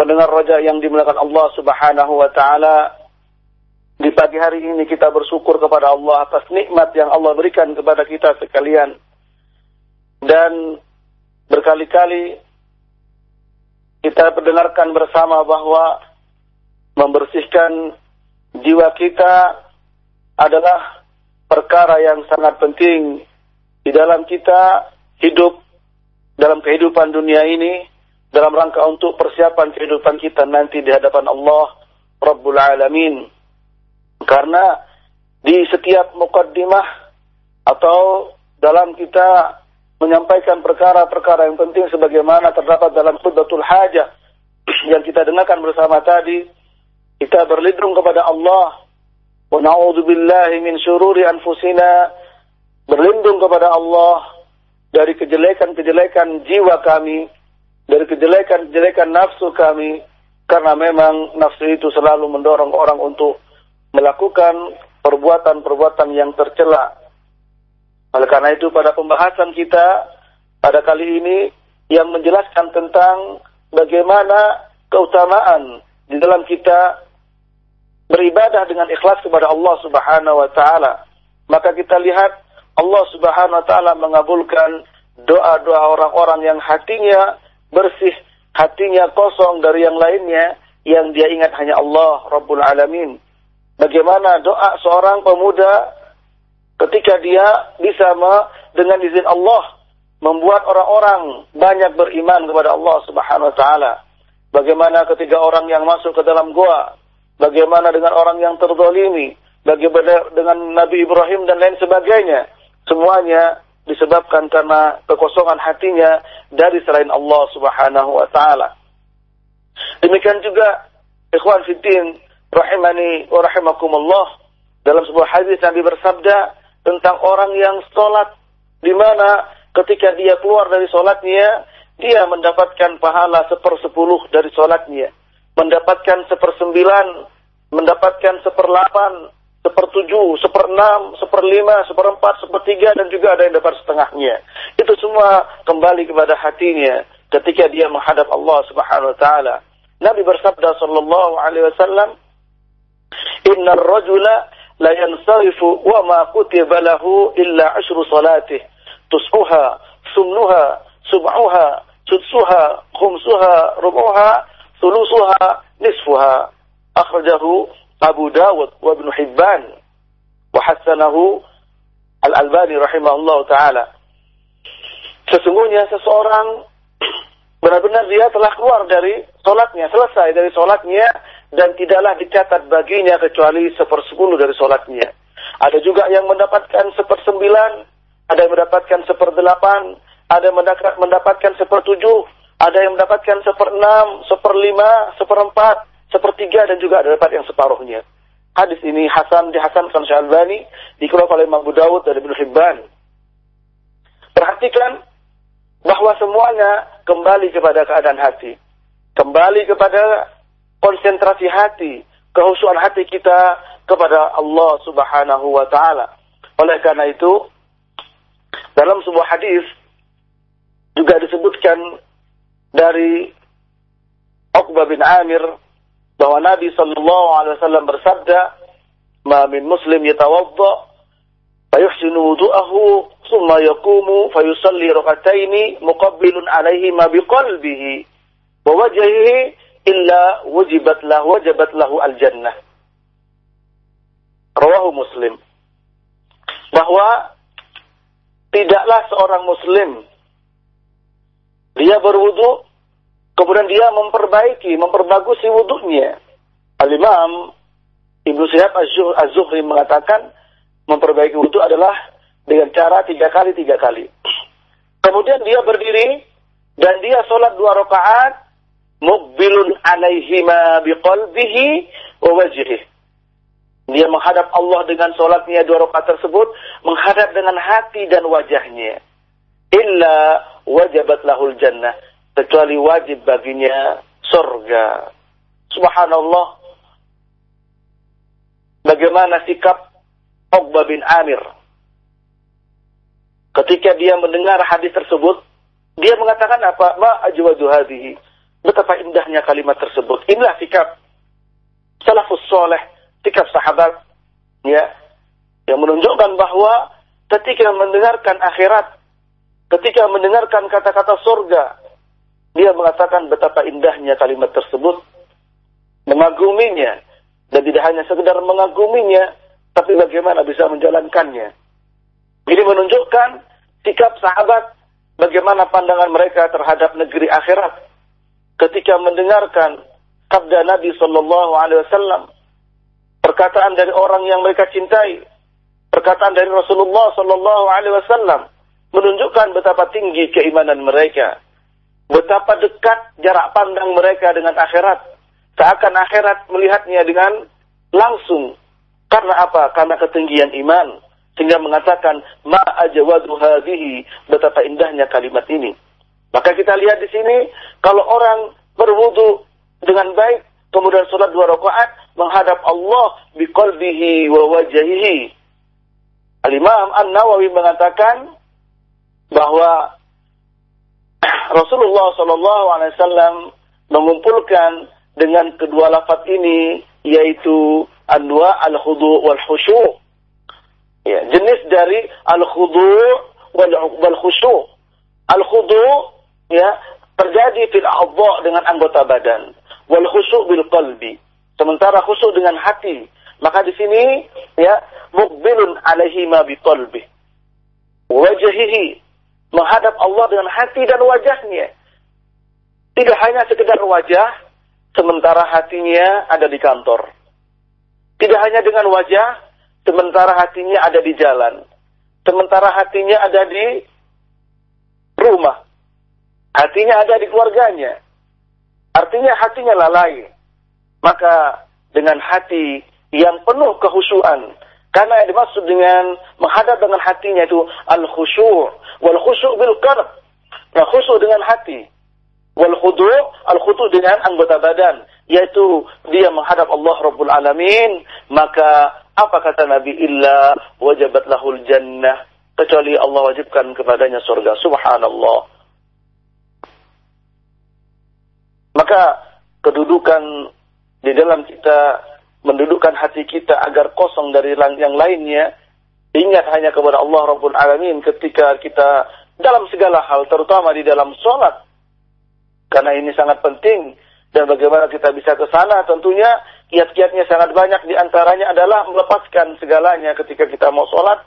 pendengar raja yang dimuliakan Allah Subhanahu wa taala di pagi hari ini kita bersyukur kepada Allah atas nikmat yang Allah berikan kepada kita sekalian. Dan berkali-kali kita mendengarkan bersama bahwa membersihkan jiwa kita adalah perkara yang sangat penting di dalam kita hidup dalam kehidupan dunia ini dalam rangka untuk persiapan kehidupan kita nanti di hadapan Allah Rabbul Alamin. Karena di setiap mukaddimah atau dalam kita menyampaikan perkara-perkara yang penting sebagaimana terdapat dalam khutbatul hajah yang kita dengarkan bersama tadi kita berlindung kepada Allah. Wa na'udzubillahi min syururi anfusina. Berlindung kepada Allah dari kejelekan-kejelekan jiwa kami dari kejelekan-kejelekan nafsu kami karena memang nafsu itu selalu mendorong orang untuk melakukan perbuatan-perbuatan yang tercela oleh karena itu pada pembahasan kita pada kali ini yang menjelaskan tentang bagaimana keutamaan di dalam kita beribadah dengan ikhlas kepada Allah Subhanahu wa taala. Maka kita lihat Allah Subhanahu wa taala mengabulkan doa-doa orang-orang yang hatinya bersih, hatinya kosong dari yang lainnya yang dia ingat hanya Allah Rabbul Alamin. Bagaimana doa seorang pemuda ketika dia bisa dengan izin Allah membuat orang-orang banyak beriman kepada Allah Subhanahu wa taala. Bagaimana ketika orang yang masuk ke dalam gua, bagaimana dengan orang yang terzalimi, bagaimana dengan Nabi Ibrahim dan lain sebagainya. Semuanya disebabkan karena kekosongan hatinya dari selain Allah Subhanahu wa taala. Demikian juga ikhwan fiddin rahimani wa rahimakumullah dalam sebuah hadis Nabi bersabda tentang orang yang sholat di mana ketika dia keluar dari sholatnya dia mendapatkan pahala sepersepuluh dari sholatnya mendapatkan sepersembilan mendapatkan seperlapan sepertujuh, seperenam, seperlima, seperempat, sepertiga dan juga ada yang dapat setengahnya. Itu semua kembali kepada hatinya ketika dia menghadap Allah Subhanahu wa taala. Nabi bersabda sallallahu alaihi wasallam, "Innar rajula la yansarifu wa ma kutiba lahu illa ashru salatih tus'uha sumnuha sub'uha sudsuha khumsuha rubuha thulusuha nisfuha akhrajahu Abu Dawud wa Ibn Hibban wa hasanahu Al-Albani rahimahullah taala. Sesungguhnya seseorang benar-benar dia telah keluar dari solatnya selesai dari solatnya dan tidaklah dicatat baginya kecuali sepersepuluh dari solatnya. Ada juga yang mendapatkan sepersembilan ada yang mendapatkan seperdelapan ada yang mendapatkan sepertujuh ada yang mendapatkan seperenam seperlima seperempat sepertiga dan juga ada dapat yang separuhnya. Hadis ini Hasan dihasankan Syalbani dikeluarkan oleh Imam Abu Dawud dan Ibnu Hibban. Perhatikan bahwa semuanya kembali kepada keadaan hati. Kembali kepada konsentrasi hati, kehusuan hati kita kepada Allah Subhanahu wa taala. Oleh karena itu, dalam sebuah hadis juga disebutkan dari Uqbah bin Amir bahwa Nabi sallallahu alaihi wasallam bersabda, "Ma min muslim yatawadda fayuhsinu wudu'ahu thumma yaqumu fayusalli rak'ataini muqabbilun alaihi ma biqalbihi wa wajhihi illa wajibat lahu wajabat lahu al-jannah." Rawahu Muslim. Bahwa tidaklah seorang muslim dia berwudu kemudian dia memperbaiki, memperbagusi wudhunya. Al-Imam Ibnu Syihab Az-Zuhri mengatakan memperbaiki wudhu adalah dengan cara tiga kali tiga kali. Kemudian dia berdiri dan dia sholat dua rakaat mukbilun alaihima biqalbihi wa wajhihi. Dia menghadap Allah dengan sholatnya dua rakaat tersebut, menghadap dengan hati dan wajahnya. Illa wajabat lahul jannah. Kecuali wajib baginya surga. Subhanallah. Bagaimana sikap Uqbah bin Amir. Ketika dia mendengar hadis tersebut, dia mengatakan apa? Ma ajwadu hadhihi. Betapa indahnya kalimat tersebut. Inilah sikap salafus soleh sikap sahabat ya yang menunjukkan bahwa ketika mendengarkan akhirat, ketika mendengarkan kata-kata surga, dia mengatakan betapa indahnya kalimat tersebut, mengaguminya, dan tidak hanya sekedar mengaguminya, tapi bagaimana bisa menjalankannya. Ini menunjukkan sikap sahabat, bagaimana pandangan mereka terhadap negeri akhirat, ketika mendengarkan sabda Nabi Shallallahu Alaihi Wasallam perkataan dari orang yang mereka cintai, perkataan dari Rasulullah Sallallahu Alaihi Wasallam menunjukkan betapa tinggi keimanan mereka, betapa dekat jarak pandang mereka dengan akhirat, seakan akhirat melihatnya dengan langsung. Karena apa? Karena ketinggian iman. Sehingga mengatakan, ma ajawadu hadhihi, betapa indahnya kalimat ini. Maka kita lihat di sini, kalau orang berwudu dengan baik, kemudian sholat dua rakaat, menghadap Allah biqalbihi wa wajhihi. Al-Imam An-Nawawi mengatakan bahwa Rasulullah Shallallahu Alaihi Wasallam mengumpulkan dengan kedua lafaz ini yaitu anwa al-khudu wal khusyu. Ya, jenis dari al-khudu wal, wal khusyu. Al-khudu ya terjadi fil dengan anggota badan. Wal khusyu bil qalbi Sementara khusyuk dengan hati. Maka di sini ya mukbilun alaihi ma biqalbi. Wajhihi menghadap Allah dengan hati dan wajahnya. Tidak hanya sekedar wajah, sementara hatinya ada di kantor. Tidak hanya dengan wajah, sementara hatinya ada di jalan. Sementara hatinya ada di rumah. Hatinya ada di keluarganya. Artinya hatinya lalai maka dengan hati yang penuh kehusuan karena yang dimaksud dengan menghadap dengan hatinya itu al-khusyu' wal khusyu' bil qalb. Nah, khusyuk dengan hati. Wal khudu' al khudu' dengan anggota badan, yaitu dia menghadap Allah Rabbul Alamin, maka apa kata Nabi illa wajabat lahul jannah kecuali Allah wajibkan kepadanya surga. Subhanallah. Maka kedudukan di dalam kita mendudukkan hati kita agar kosong dari yang lainnya, ingat hanya kepada Allah Rabbul Alamin ketika kita dalam segala hal, terutama di dalam sholat. Karena ini sangat penting. Dan bagaimana kita bisa ke sana tentunya kiat-kiatnya sangat banyak. Di antaranya adalah melepaskan segalanya ketika kita mau sholat.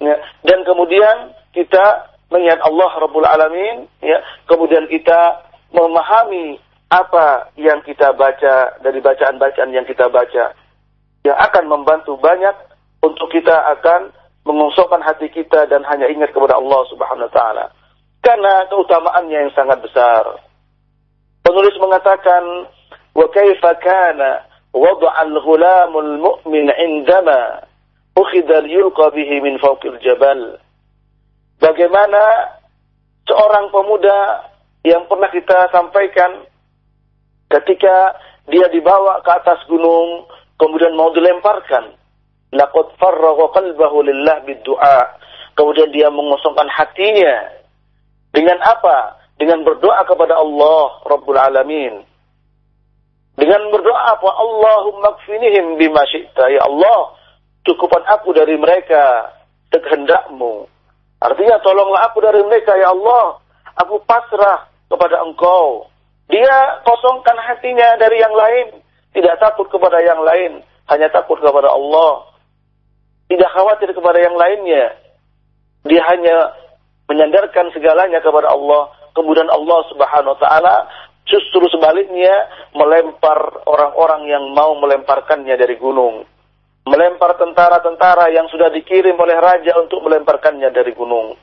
Ya. Dan kemudian kita mengingat Allah Rabbul Alamin. Ya. Kemudian kita memahami apa yang kita baca dari bacaan-bacaan yang kita baca yang akan membantu banyak untuk kita akan mengosokkan hati kita dan hanya ingat kepada Allah Subhanahu wa taala. Karena keutamaannya yang sangat besar. Penulis mengatakan wa kaifa kana wad'a al-ghulamul mu'min 'indama ukhidha yulqa bihi min fawqil jabal. Bagaimana seorang pemuda yang pernah kita sampaikan ketika dia dibawa ke atas gunung, kemudian mau dilemparkan. laqad farragha qalbahu lillah bid-du'a. Kemudian dia mengosongkan hatinya dengan apa? Dengan berdoa kepada Allah Rabbul Alamin. Dengan berdoa apa? Allahumma kfinihim bima syi'ta. Ya Allah, cukupan aku dari mereka sekehendakmu. Artinya tolonglah aku dari mereka ya Allah. Aku pasrah kepada engkau. Dia kosongkan hatinya dari yang lain. Tidak takut kepada yang lain. Hanya takut kepada Allah. Tidak khawatir kepada yang lainnya. Dia hanya menyandarkan segalanya kepada Allah. Kemudian Allah subhanahu wa ta'ala Justru sebaliknya melempar orang-orang yang mau melemparkannya dari gunung. Melempar tentara-tentara yang sudah dikirim oleh raja untuk melemparkannya dari gunung.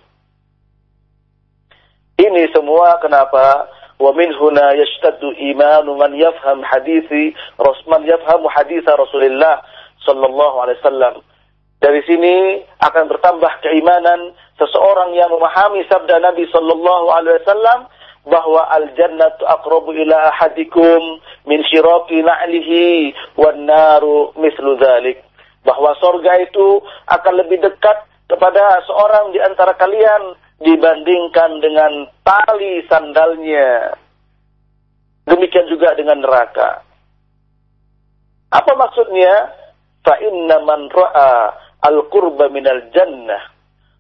Ini semua kenapa? Wa min huna yashtaddu imanu man yafham hadithi man yafhamu haditha Rasulullah sallallahu alaihi wasallam. Dari sini akan bertambah keimanan seseorang yang memahami sabda Nabi sallallahu alaihi wasallam bahwa al-jannatu aqrabu ila ahadikum min syiraqi na'lihi wan naru mislu dzalik. Bahwa surga itu akan lebih dekat kepada seorang di antara kalian dibandingkan dengan tali sandalnya. Demikian juga dengan neraka. Apa maksudnya? Fa inna man ra'a al-qurba minal jannah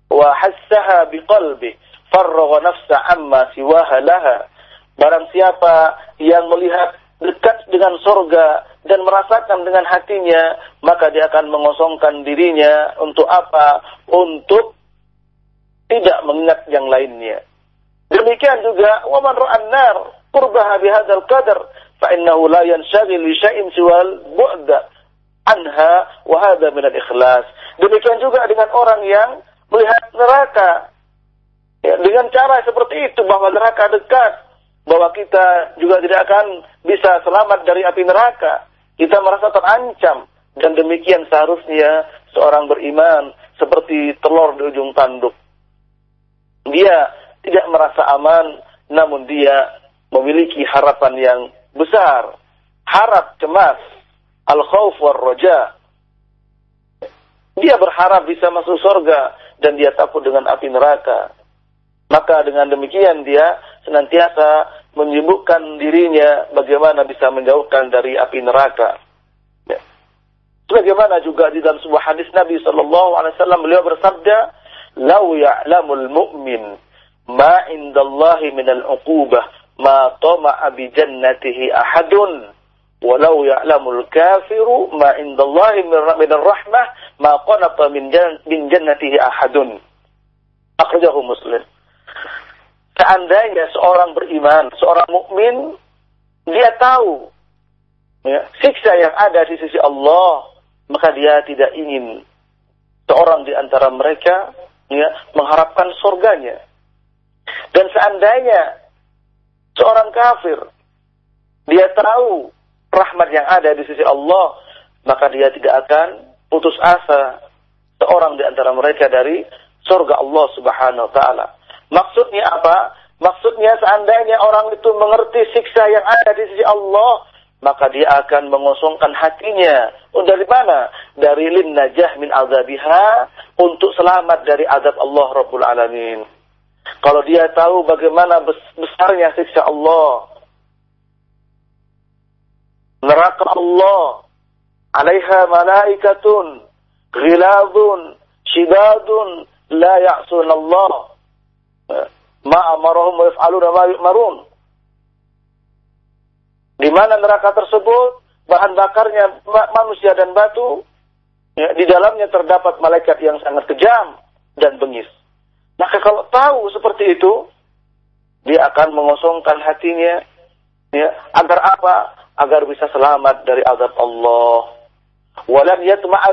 wa hassaha biqalbi farragha nafsa amma siwaha laha. Barang siapa yang melihat dekat dengan sorga dan merasakan dengan hatinya, maka dia akan mengosongkan dirinya untuk apa? Untuk tidak mengingat yang lainnya. Demikian juga waman ra'an nar qurbaha bihadzal qadar fa innahu la yanshagil li siwal bu'da anha wa hadha min al-ikhlas. Demikian juga dengan orang yang melihat neraka Ya, dengan cara seperti itu bahwa neraka dekat, bahwa kita juga tidak akan bisa selamat dari api neraka. Kita merasa terancam dan demikian seharusnya seorang beriman seperti telur di ujung tanduk. Dia tidak merasa aman, namun dia memiliki harapan yang besar, harap cemas, al-khauf war roja. Dia berharap bisa masuk surga dan dia takut dengan api neraka. Maka dengan demikian dia senantiasa menyibukkan dirinya bagaimana bisa menjauhkan dari api neraka. Ya. Bagaimana juga di dalam sebuah hadis Nabi Shallallahu Alaihi Wasallam beliau bersabda, "Lau ya'lamul mu'min ma indallahi min al-uqubah ma tama'a bi jannatihi ahadun." Walau ya'lamul kafiru ma indallahi min ar-rahmah ma qanata min jannatihi ahadun. Akhrajahu Muslim. Seandainya seorang beriman, seorang mukmin, dia tahu ya, siksa yang ada di sisi Allah, maka dia tidak ingin seorang di antara mereka ya, mengharapkan surganya. Dan seandainya seorang kafir, dia tahu rahmat yang ada di sisi Allah, maka dia tidak akan putus asa seorang di antara mereka dari surga Allah Subhanahu wa taala. Maksudnya apa? Maksudnya seandainya orang itu mengerti siksa yang ada di sisi Allah, maka dia akan mengosongkan hatinya. Oh, dari mana? Dari lin najah min azabiha untuk selamat dari azab Allah Rabbul Alamin. Kalau dia tahu bagaimana besarnya siksa Allah, neraka Allah, alaiha malaikatun, ghiladun, shidadun, la ya'sun Allah ma amarahum wa yaf'aluna ma. Di mana neraka tersebut bahan bakarnya manusia dan batu, ya, di dalamnya terdapat malaikat yang sangat kejam dan bengis. Maka kalau tahu seperti itu, dia akan mengosongkan hatinya, ya, agar apa? Agar bisa selamat dari azab Allah.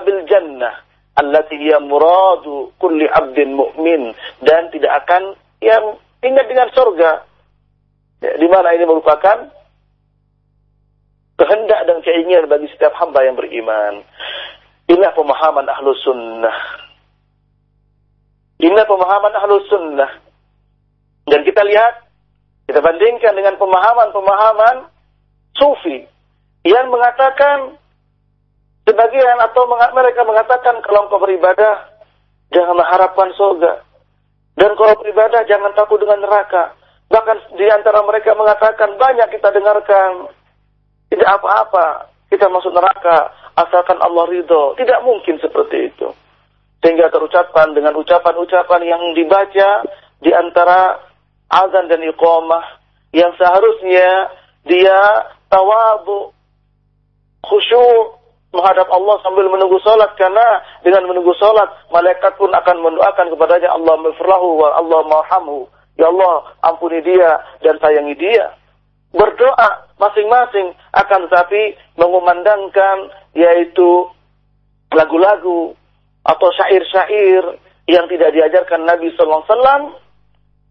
Bil jannah allati hiya muradu kulli abdin mu'min dan tidak akan yang ingat dengan surga ya, di mana ini merupakan kehendak dan keinginan bagi setiap hamba yang beriman. Inilah pemahaman ahlu sunnah. Inilah pemahaman ahlu sunnah. Dan kita lihat, kita bandingkan dengan pemahaman-pemahaman sufi yang mengatakan Sebagian atau mereka mengatakan kalau engkau beribadah, jangan mengharapkan surga. Dan kalau beribadah jangan takut dengan neraka. Bahkan di antara mereka mengatakan banyak kita dengarkan tidak apa-apa kita masuk neraka asalkan Allah ridho. Tidak mungkin seperti itu. Sehingga terucapkan dengan ucapan-ucapan yang dibaca di antara azan dan iqamah yang seharusnya dia tawabu khusyuk menghadap Allah sambil menunggu salat karena dengan menunggu salat malaikat pun akan mendoakan kepadanya Allah mafrahu wa Allah marhamhu ya Allah ampuni dia dan sayangi dia berdoa masing-masing akan tetapi mengumandangkan yaitu lagu-lagu atau syair-syair yang tidak diajarkan Nabi sallallahu alaihi wasallam.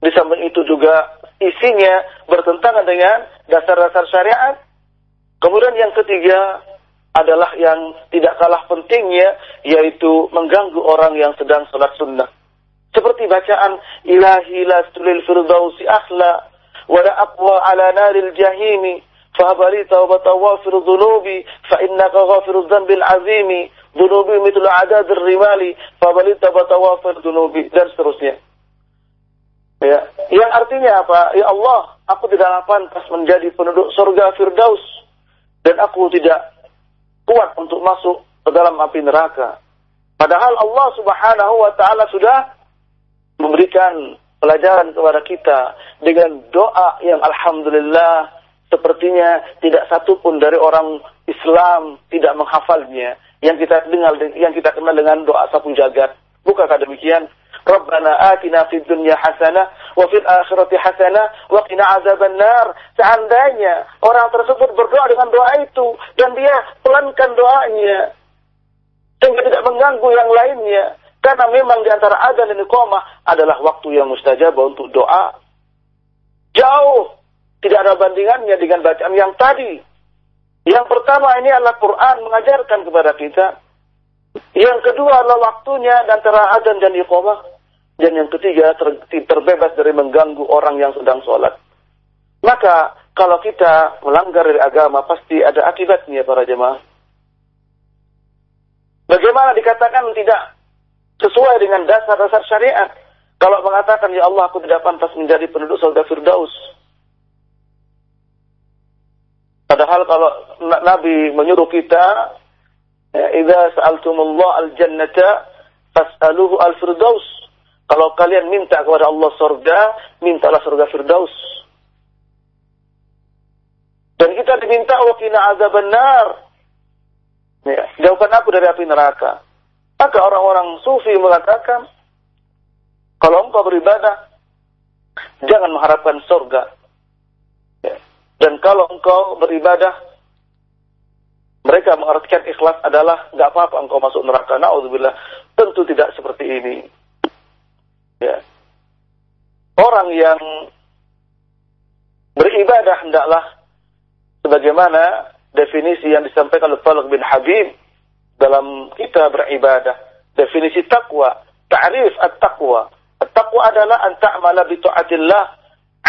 Di samping itu juga isinya bertentangan dengan dasar-dasar syariat. Kemudian yang ketiga adalah yang tidak kalah pentingnya yaitu mengganggu orang yang sedang sholat sunnah. Seperti bacaan ilahi la stulil firdausi ahla aqwa ala naril jahimi fahabali taubata wafir dhunubi fa innaka ghafiru dhanbil azimi dhunubi mitlu adadir rimali fahabali taubata wafir dhunubi dan seterusnya. Ya, yang artinya apa? Ya Allah, aku tidak pantas menjadi penduduk surga Firdaus dan aku tidak kuat untuk masuk ke dalam api neraka. Padahal Allah Subhanahu wa taala sudah memberikan pelajaran kepada kita dengan doa yang alhamdulillah sepertinya tidak satu pun dari orang Islam tidak menghafalnya. Yang kita dengar yang kita kenal dengan doa sapu jagat. Bukankah demikian? Rabbana atina fid dunya hasanah wa fil akhirati hasanah wa qina azaban. Seandainya orang tersebut berdoa dengan doa itu dan dia pelankan doanya sehingga tidak mengganggu yang lainnya karena memang di antara adzan dan iqamah adalah waktu yang mustajab untuk doa. Jauh tidak ada bandingannya dengan bacaan yang tadi. Yang pertama ini adalah Quran mengajarkan kepada kita. Yang kedua adalah waktunya antara adzan dan iqamah. Dan yang ketiga ter, terbebas dari mengganggu orang yang sedang sholat. Maka kalau kita melanggar dari agama pasti ada akibatnya para jemaah. Bagaimana dikatakan tidak sesuai dengan dasar-dasar syariat? Kalau mengatakan ya Allah aku tidak pantas menjadi penduduk surga Firdaus. Padahal kalau Nabi menyuruh kita, ya, "Idza sa'altumullah al-jannata fas'aluhu al-firdaus." Kalau kalian minta kepada Allah surga, mintalah surga Firdaus. Dan kita diminta wakina azab benar. Ya, jauhkan aku dari api neraka. Maka orang-orang sufi mengatakan, kalau engkau beribadah, jangan mengharapkan surga. Ya. Dan kalau engkau beribadah, mereka mengartikan ikhlas adalah nggak apa-apa engkau masuk neraka. Nauzubillah. Tentu tidak seperti ini. Ya. Orang yang beribadah hendaklah sebagaimana definisi yang disampaikan oleh Talq bin Habib dalam kita beribadah. Definisi takwa, ta'rif at-taqwa. At-taqwa adalah an ta'mala bi ta'atillah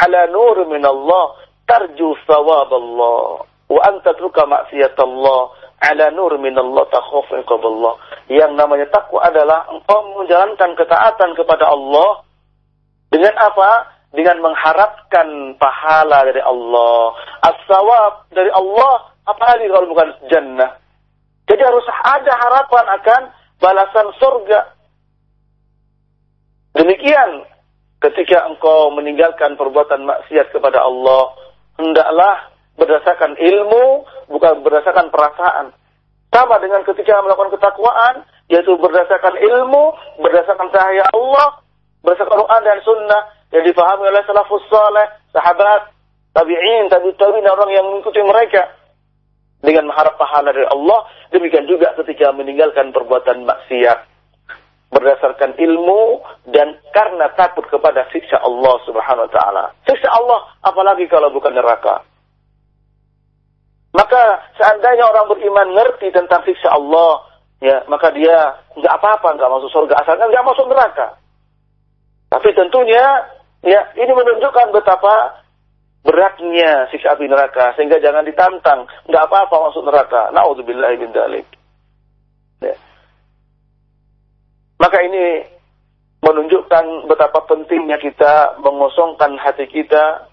ala nur min Allah, tarju thawab Allah, wa an tatruka maksiat Allah ala nur min Allah takhuf Allah. Yang namanya takwa adalah engkau menjalankan ketaatan kepada Allah dengan apa? Dengan mengharapkan pahala dari Allah. As-sawab dari Allah, apalagi kalau bukan jannah. Jadi harus ada harapan akan balasan surga. Demikian ketika engkau meninggalkan perbuatan maksiat kepada Allah, hendaklah berdasarkan ilmu, bukan berdasarkan perasaan. Sama dengan ketika melakukan ketakwaan, yaitu berdasarkan ilmu, berdasarkan cahaya Allah, berdasarkan Quran dan Sunnah yang dipahami oleh salafus saleh, sahabat, tabi'in, tabi tabi'in, orang yang mengikuti mereka dengan mengharap pahala dari Allah. Demikian juga ketika meninggalkan perbuatan maksiat berdasarkan ilmu dan karena takut kepada siksa Allah Subhanahu wa taala. Siksa Allah apalagi kalau bukan neraka. Maka seandainya orang beriman ngerti tentang siksa Allah, ya maka dia nggak apa-apa nggak masuk surga asalkan nggak masuk neraka. Tapi tentunya ya ini menunjukkan betapa beratnya siksa api neraka sehingga jangan ditantang nggak apa-apa masuk neraka. Nauzubillah min dalik. Ya. Maka ini menunjukkan betapa pentingnya kita mengosongkan hati kita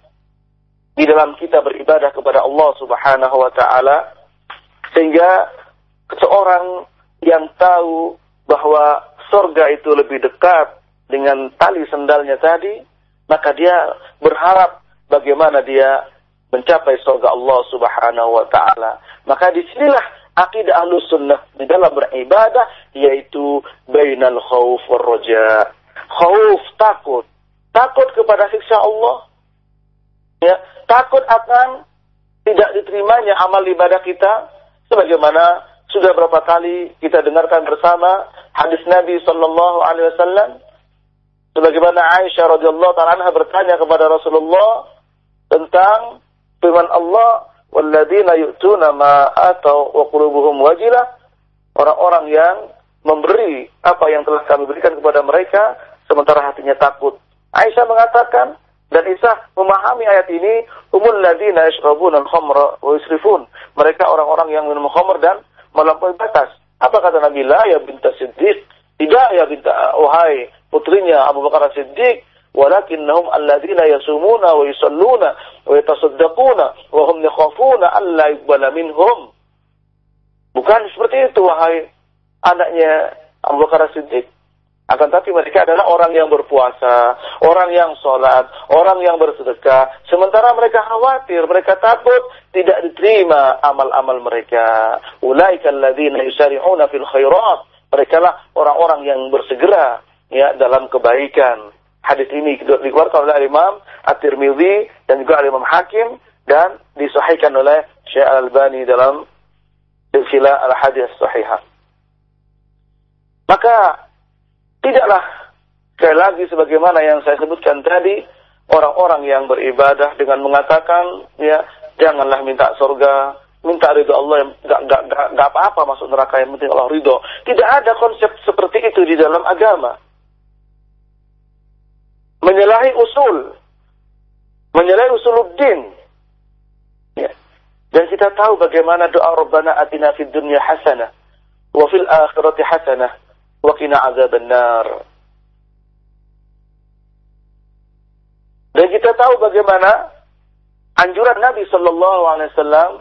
di dalam kita beribadah kepada Allah Subhanahu wa taala sehingga seorang yang tahu bahwa surga itu lebih dekat dengan tali sendalnya tadi, maka dia berharap bagaimana dia mencapai surga Allah Subhanahu wa taala. Maka di sinilah akidah ahlu sunnah di dalam beribadah yaitu bainal khauf war roja. Khauf takut, takut kepada siksa Allah. Ya, takut akan tidak diterimanya amal ibadah kita sebagaimana sudah berapa kali kita dengarkan bersama hadis Nabi sallallahu alaihi wasallam sebagaimana Aisyah radhiyallahu taala bertanya kepada Rasulullah tentang firman Allah walladzina yu'tuna ma atau wa qulubuhum wajilah orang-orang yang memberi apa yang telah kami berikan kepada mereka sementara hatinya takut. Aisyah mengatakan dan Isa memahami ayat ini, umul ladina yashrabuna al-khamra wa yusrifun. Mereka orang-orang yang minum khamr dan melampaui batas. Apa kata Nabi? La ya binta Siddiq. Tidak ya binta wahai putrinya Abu Bakar Siddiq. Walakinnahum alladina yasumuna wa yusalluna wa yatasaddaquna wa hum yakhafuna yuqbala minhum. Bukan seperti itu wahai anaknya Abu Bakar Siddiq. Akan tapi mereka adalah orang yang berpuasa, orang yang sholat, orang yang bersedekah. Sementara mereka khawatir, mereka takut tidak diterima amal-amal mereka. Ulaika alladzina yusari'una fil khairat. Mereka lah orang-orang yang bersegera ya dalam kebaikan. Hadis ini dikeluarkan oleh Imam At-Tirmidzi dan juga oleh Imam Hakim dan disahihkan oleh Syekh Al-Albani dalam silsilah Al-Hadis Sahihah. Maka Tidaklah sekali lagi sebagaimana yang saya sebutkan tadi, orang-orang yang beribadah dengan mengatakan, ya janganlah minta surga, minta ridho Allah yang gak, gak, gak, apa-apa masuk neraka yang penting Allah ridho. Tidak ada konsep seperti itu di dalam agama. Menyalahi usul, menyalahi usuluddin. Ya. Dan kita tahu bagaimana doa Rabbana atina fid dunya hasanah wa fil akhirati hasanah Wakina azab benar. Dan kita tahu bagaimana anjuran Nabi Shallallahu Alaihi Wasallam.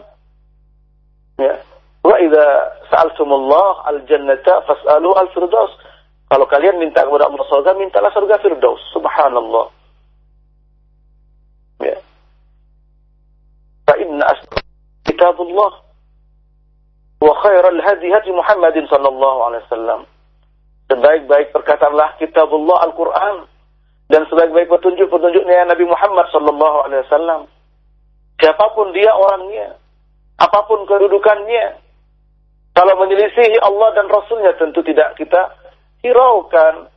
Ya, wa idza sa'altumullah al-jannata fas'alu al-firdaus. Kalau kalian minta kepada Allah surga, mintalah surga firdaus. Subhanallah. Ya. Fa inna kitabullah wa khairal hadi hadi Muhammadin sallallahu alaihi wasallam. Sebaik-baik perkataanlah kitabullah Al-Quran. Dan sebaik-baik petunjuk-petunjuknya Nabi Muhammad Sallallahu Alaihi Wasallam. Siapa pun dia orangnya. Apa pun kedudukannya. Kalau menyelisihi Allah dan Rasulnya tentu tidak kita hiraukan.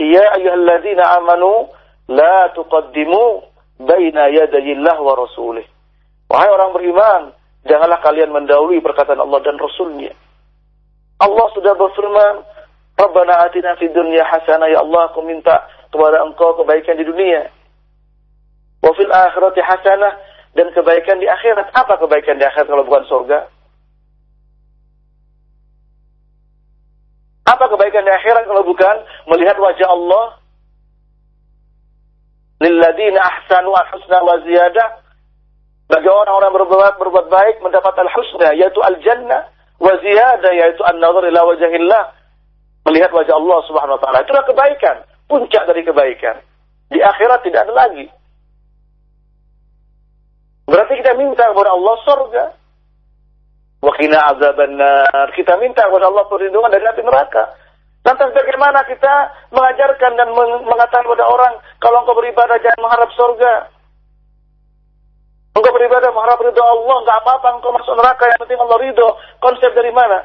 Ya ayyuhalladzina amanu la tuqaddimu baina yadayillah wa rasulih. Wahai orang beriman, janganlah kalian mendahului perkataan Allah dan Rasulnya. Allah sudah berfirman, Rabbana atina fid dunya hasanah ya Allah aku minta kepada engkau kebaikan di dunia. Wa fil akhirati hasanah dan kebaikan di akhirat. Apa kebaikan di akhirat kalau bukan surga? Apa kebaikan di akhirat kalau bukan melihat wajah Allah? Lilladina ahsanu al-husna wa ziyadah. Bagi orang-orang berbuat berbuat baik mendapat al-husna yaitu al-jannah wa ziyadah yaitu an-nazar ila wajhillah melihat wajah Allah Subhanahu wa taala. Itulah kebaikan, puncak dari kebaikan. Di akhirat tidak ada lagi. Berarti kita minta kepada Allah surga. Wa qina azabannar. Kita minta kepada Allah perlindungan dari api neraka. Lantas bagaimana kita mengajarkan dan mengatakan kepada orang kalau engkau beribadah jangan mengharap surga. Engkau beribadah mengharap ridho Allah, nggak apa-apa engkau masuk neraka, yang penting Allah ridho. Konsep dari mana?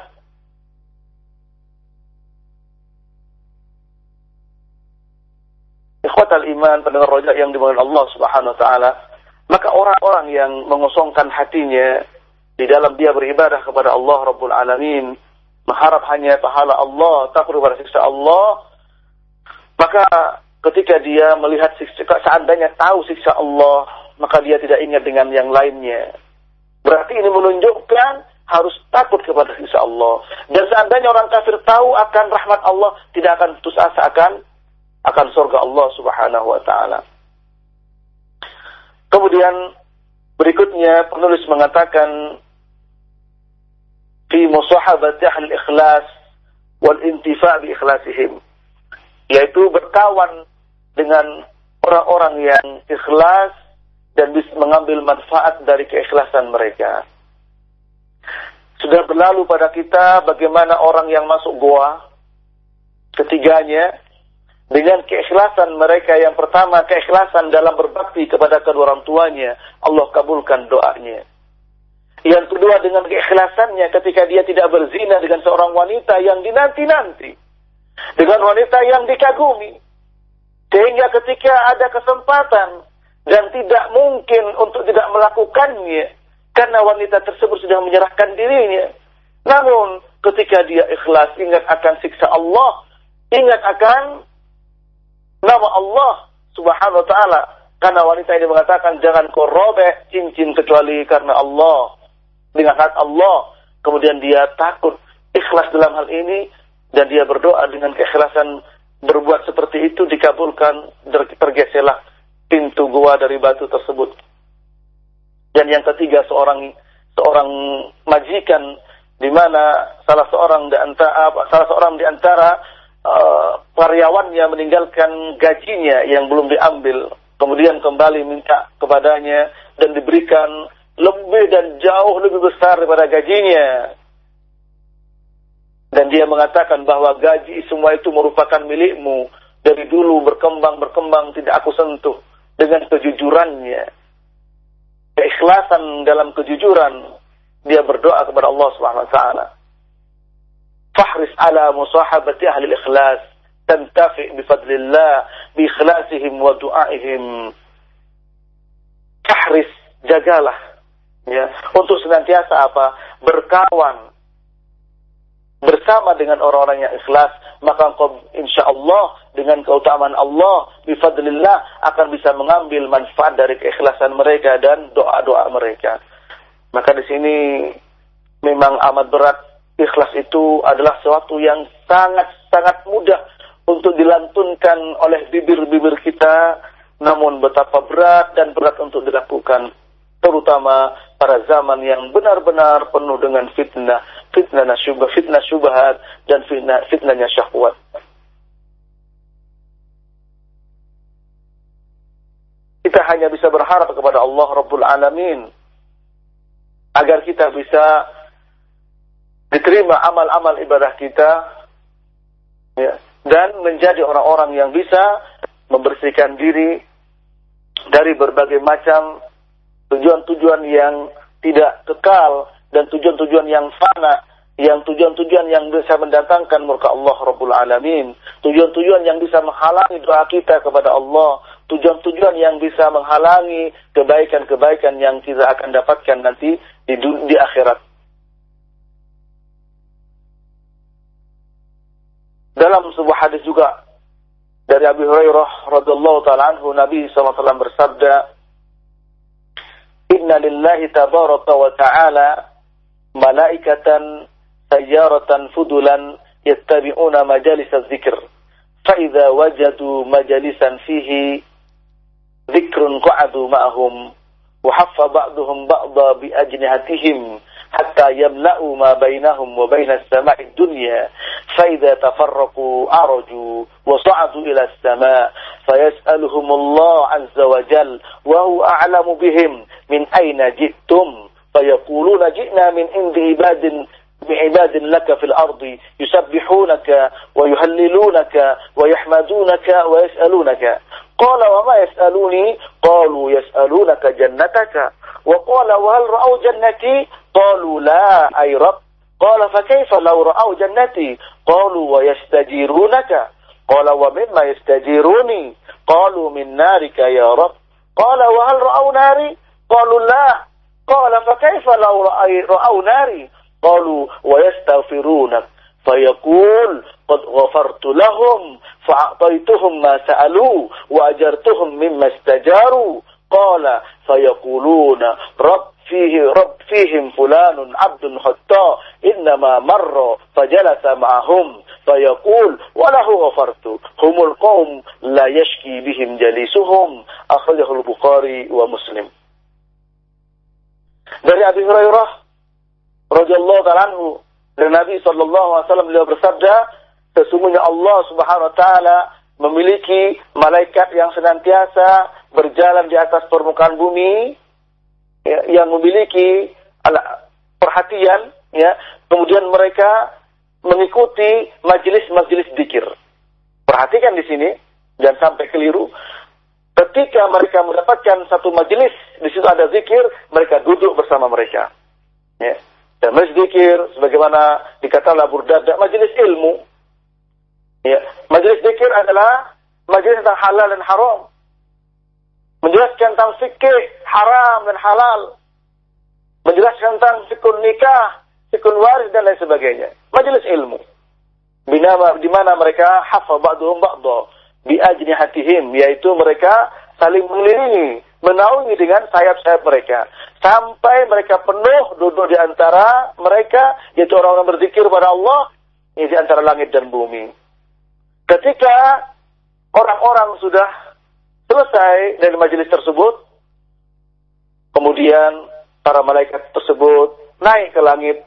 Ikhwatal iman, pendengar rojak yang dimuliakan Allah subhanahu wa ta'ala. Maka orang-orang yang mengosongkan hatinya di dalam dia beribadah kepada Allah Rabbul Alamin, mengharap hanya pahala Allah, takut kepada siksa Allah, maka ketika dia melihat siksa, seandainya tahu siksa Allah, maka dia tidak ingat dengan yang lainnya. Berarti ini menunjukkan harus takut kepada sisa Allah. Dan seandainya orang kafir tahu akan rahmat Allah, tidak akan putus asa akan akan surga Allah Subhanahu wa taala. Kemudian berikutnya penulis mengatakan fi musahabati ahli ikhlas wal intifa bi ikhlasihim. Yaitu berkawan dengan orang-orang yang ikhlas dan bisa mengambil manfaat dari keikhlasan mereka. Sudah berlalu pada kita bagaimana orang yang masuk goa ketiganya dengan keikhlasan mereka. Yang pertama keikhlasan dalam berbakti kepada kedua orang tuanya Allah kabulkan doanya yang kedua dengan keikhlasannya ketika dia tidak berzina dengan seorang wanita yang dinanti-nanti dengan wanita yang dikagumi sehingga ketika ada kesempatan dan tidak mungkin untuk tidak melakukannya karena wanita tersebut sudah menyerahkan dirinya. Namun ketika dia ikhlas ingat akan siksa Allah, ingat akan nama Allah Subhanahu wa taala. Karena wanita ini mengatakan jangan kau robek cincin kecuali karena Allah. Dengan hati Allah. Kemudian dia takut ikhlas dalam hal ini dan dia berdoa dengan keikhlasan berbuat seperti itu dikabulkan tergeselah pintu gua dari batu tersebut. Dan yang ketiga seorang seorang majikan di mana salah seorang di antara salah seorang di antara uh, karyawannya meninggalkan gajinya yang belum diambil, kemudian kembali minta kepadanya dan diberikan lebih dan jauh lebih besar daripada gajinya. Dan dia mengatakan bahwa gaji semua itu merupakan milikmu. Dari dulu berkembang-berkembang tidak aku sentuh. Dengan kejujurannya. Keikhlasan dalam kejujuran. Dia berdoa kepada Allah SWT. Fahris ala musahabati ahli ikhlas. Tantafi bifadlillah. Biikhlasihim wa du'aihim. Fahris, jagalah. Ya, untuk senantiasa apa? Berkawan bersama dengan orang-orang yang ikhlas, maka engkau insya Allah dengan keutamaan Allah, bifadlillah akan bisa mengambil manfaat dari keikhlasan mereka dan doa-doa mereka. Maka di sini memang amat berat. Ikhlas itu adalah sesuatu yang sangat-sangat mudah untuk dilantunkan oleh bibir-bibir kita, namun betapa berat dan berat untuk dilakukan terutama pada zaman yang benar-benar penuh dengan fitnah, fitnah syubhat, fitnah syubhat dan fitnah fitnahnya syahwat. Kita hanya bisa berharap kepada Allah Rabbul Alamin agar kita bisa diterima amal-amal ibadah kita ya, dan menjadi orang-orang yang bisa membersihkan diri dari berbagai macam tujuan-tujuan yang tidak kekal dan tujuan-tujuan yang fana yang tujuan-tujuan yang bisa mendatangkan murka Allah Rabbul Alamin, tujuan-tujuan yang bisa menghalangi doa kita kepada Allah, tujuan-tujuan yang bisa menghalangi kebaikan-kebaikan yang kita akan dapatkan nanti di di akhirat. Dalam sebuah hadis juga dari Abu Hurairah radhiyallahu taala anhu Nabi SAW bersabda, Inna lillahi tabaraka wa ta'ala malaikatan sayyaratan fudulan yattabi'una majalis az-zikr. فإذا وجدوا مجالسا فيه ذكر قعدوا معهم وحف بعضهم بعضا بأجنحتهم حتى يملأوا ما بينهم وبين السماء الدنيا. فإذا تفرقوا عرجوا وصعدوا إلى السماء. فيسألهم الله عز وجل وهو أعلم بهم من أين جئتم. فيقولون جئنا من عند عباد بعباد لك في الأرض يسبحونك ويهللونك ويحمدونك ويسألونك. قال وما يسألوني؟ قالوا يسألونك جنتك. وقال وهل رأوا جنتي؟ قالوا لا أي رب. قال فكيف لو رأوا جنتي؟ قالوا ويستجيرونك. قال ومما يستجيروني؟ قالوا من نارك يا رب. قال وهل رأوا ناري؟ قالوا لا. قال فكيف لو رأوا ناري؟ قالوا ويستغفرونك. فيقول قد غفرت لهم فأعطيتهم ما سألوا وأجرتهم مما استجاروا. Qala fayaquluna rabb fihi rabb fihim fulanun abdun hatta innama marra fajalasa ma'ahum. Fayaqul walahu ghafartu. Humul qaum la yashki bihim jalisuhum. Akhrajahu al-bukhari wa muslim. Dari Abi Hurairah radhiyallahu taala anhu dari Nabi sallallahu alaihi wasallam beliau bersabda sesungguhnya Allah Subhanahu wa taala memiliki malaikat yang senantiasa berjalan di atas permukaan bumi ya, yang memiliki perhatian ya kemudian mereka mengikuti majelis-majelis dikir. Perhatikan di sini jangan sampai keliru. Ketika mereka mendapatkan satu majelis di situ ada zikir mereka duduk bersama mereka. Ya. Dan majelis zikir sebagaimana dikatakan Burdada majelis ilmu. Ya. Majelis zikir adalah majelis tentang halal dan haram menjelaskan tentang fikih haram dan halal, menjelaskan tentang fikun nikah, fikun waris dan lain sebagainya. Majelis ilmu. Binama, di mana mereka hafal ba'duhum ba'du bi hatihim, yaitu mereka saling mengelilingi, menaungi dengan sayap-sayap mereka sampai mereka penuh duduk di antara mereka yaitu orang-orang berzikir pada Allah di antara langit dan bumi. Ketika orang-orang sudah Selesai dari majelis tersebut, kemudian para malaikat tersebut naik ke langit,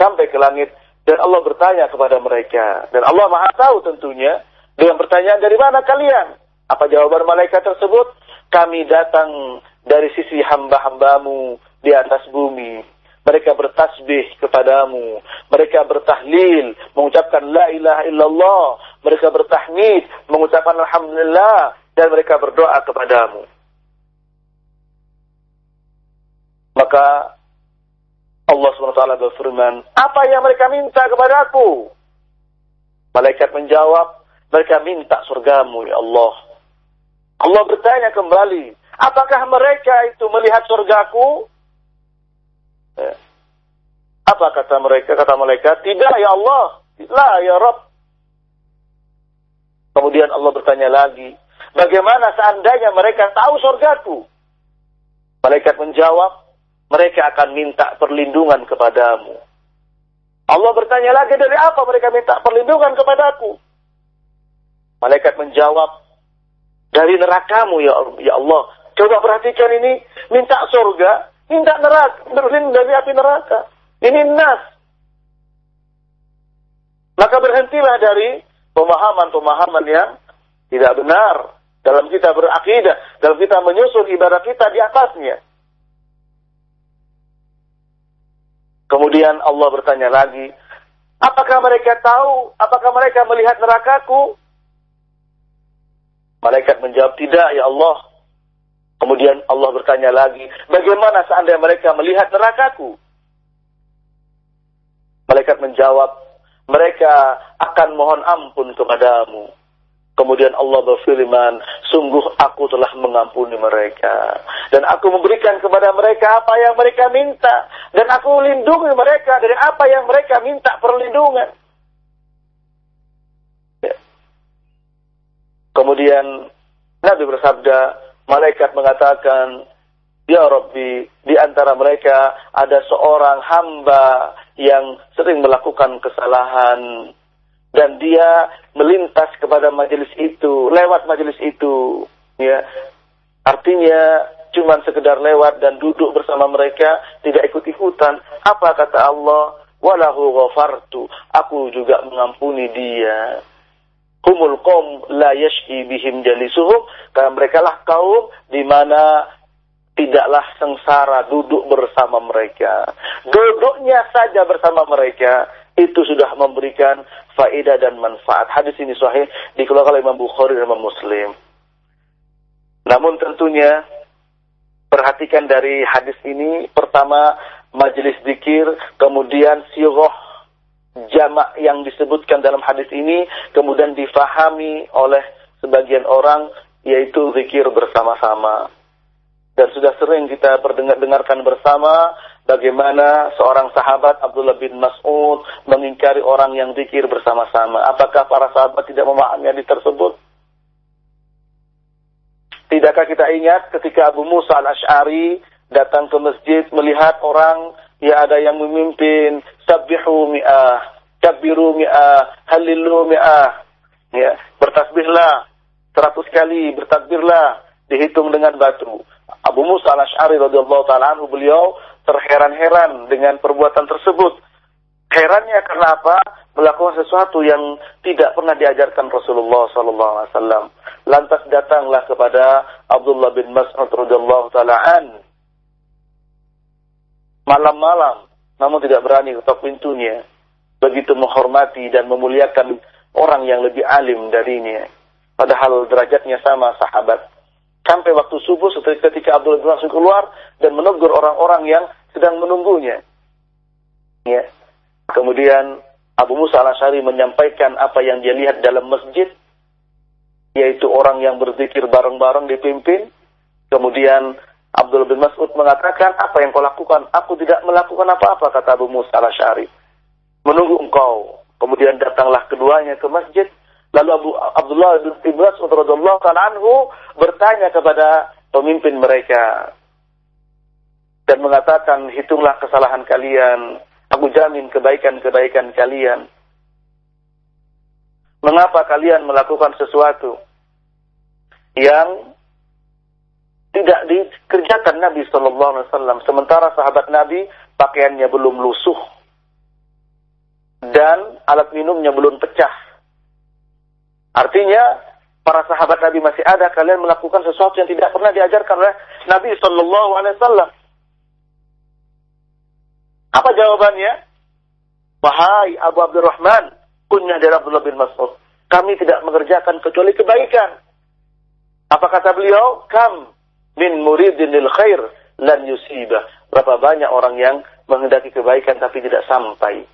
sampai ke langit, dan Allah bertanya kepada mereka. Dan Allah maha tahu tentunya, dengan pertanyaan dari mana kalian? Apa jawaban malaikat tersebut? Kami datang dari sisi hamba-hambamu di atas bumi. Mereka bertasbih kepadamu. Mereka bertahlil, mengucapkan la ilaha illallah. Mereka bertahmid, mengucapkan alhamdulillah dan mereka berdoa kepadamu. Maka Allah SWT berfirman, apa yang mereka minta kepada aku? Malaikat menjawab, mereka minta surgamu ya Allah. Allah bertanya kembali, apakah mereka itu melihat surgaku? Ya. Apa kata mereka? Kata malaikat, tidak ya Allah. La ya Rabb. Kemudian Allah bertanya lagi, Bagaimana seandainya mereka tahu surgaku? Malaikat menjawab, mereka akan minta perlindungan kepadamu. Allah bertanya lagi, dari apa mereka minta perlindungan kepadaku? Malaikat menjawab, dari nerakamu ya, ya Allah. Coba perhatikan ini, minta surga, minta neraka, berlindung dari api neraka. Ini nas. Maka berhentilah dari pemahaman-pemahaman yang tidak benar dalam kita berakidah, dalam kita menyusun ibadah kita di atasnya. Kemudian Allah bertanya lagi, apakah mereka tahu, apakah mereka melihat nerakaku? Malaikat menjawab, tidak ya Allah. Kemudian Allah bertanya lagi, bagaimana seandainya mereka melihat nerakaku? Malaikat menjawab, mereka akan mohon ampun kepadamu. Kemudian Allah berfirman, sungguh aku telah mengampuni mereka. Dan aku memberikan kepada mereka apa yang mereka minta. Dan aku lindungi mereka dari apa yang mereka minta perlindungan. Ya. Kemudian Nabi bersabda, malaikat mengatakan, Ya Rabbi, di antara mereka ada seorang hamba yang sering melakukan kesalahan dan dia melintas kepada majelis itu, lewat majelis itu, ya. Artinya cuma sekedar lewat dan duduk bersama mereka, tidak ikut-ikutan. Apa kata Allah? Walahu ghafartu. Aku juga mengampuni dia. Humul qom la yashki bihim jalisuhum. Karena mereka lah kaum di mana tidaklah sengsara duduk bersama mereka. Duduknya saja bersama mereka itu sudah memberikan faedah dan manfaat. Hadis ini sahih dikeluarkan oleh Imam Bukhari dan Imam Muslim. Namun tentunya perhatikan dari hadis ini pertama majelis zikir, kemudian sirah jamak yang disebutkan dalam hadis ini kemudian difahami oleh sebagian orang yaitu zikir bersama-sama. Dan sudah sering kita perdengar-dengarkan bersama bagaimana seorang sahabat Abdullah bin Mas'ud mengingkari orang yang zikir bersama-sama. Apakah para sahabat tidak memahami hadis tersebut? Tidakkah kita ingat ketika Abu Musa al-Ash'ari datang ke masjid melihat orang ya ada yang memimpin sabbihu mi'ah, kabbiru mi'ah, halilu mi'ah. Ya, bertasbihlah seratus kali, bertakbirlah, dihitung dengan batu. Abu Musa al-Ash'ari radhiyallahu taala beliau terheran-heran dengan perbuatan tersebut. Herannya karena apa? Melakukan sesuatu yang tidak pernah diajarkan Rasulullah wasallam. Lantas datanglah kepada Abdullah bin Mas'ud radhiyallahu taala an. Malam-malam, namun tidak berani ketok pintunya. Begitu menghormati dan memuliakan orang yang lebih alim darinya. Padahal derajatnya sama sahabat. Sampai waktu subuh ketika Abdullah bin Mas'ud keluar dan menegur orang-orang yang sedang menunggunya. Ya. Kemudian Abu Musa al-Asyari menyampaikan apa yang dia lihat dalam masjid, yaitu orang yang berzikir bareng-bareng dipimpin. Kemudian Abdul bin Mas'ud mengatakan, apa yang kau lakukan? Aku tidak melakukan apa-apa, kata Abu Musa al-Asyari. Menunggu engkau. Kemudian datanglah keduanya ke masjid. Lalu Abu Abdullah bin Mas'ud radhiyallahu anhu bertanya kepada pemimpin mereka dan mengatakan, hitunglah kesalahan kalian. Aku jamin kebaikan-kebaikan kalian. Mengapa kalian melakukan sesuatu yang tidak dikerjakan Nabi Wasallam. Sementara sahabat Nabi pakaiannya belum lusuh dan alat minumnya belum pecah. Artinya para sahabat Nabi masih ada, kalian melakukan sesuatu yang tidak pernah diajarkan oleh Nabi Wasallam. Apa jawabannya? Wahai Abu Abdurrahman, kunyah dari Abdullah bin Mas'ud. Kami tidak mengerjakan kecuali kebaikan. Apa kata beliau? Kam min muridin lil khair lan yusibah. Berapa banyak orang yang menghendaki kebaikan tapi tidak sampai.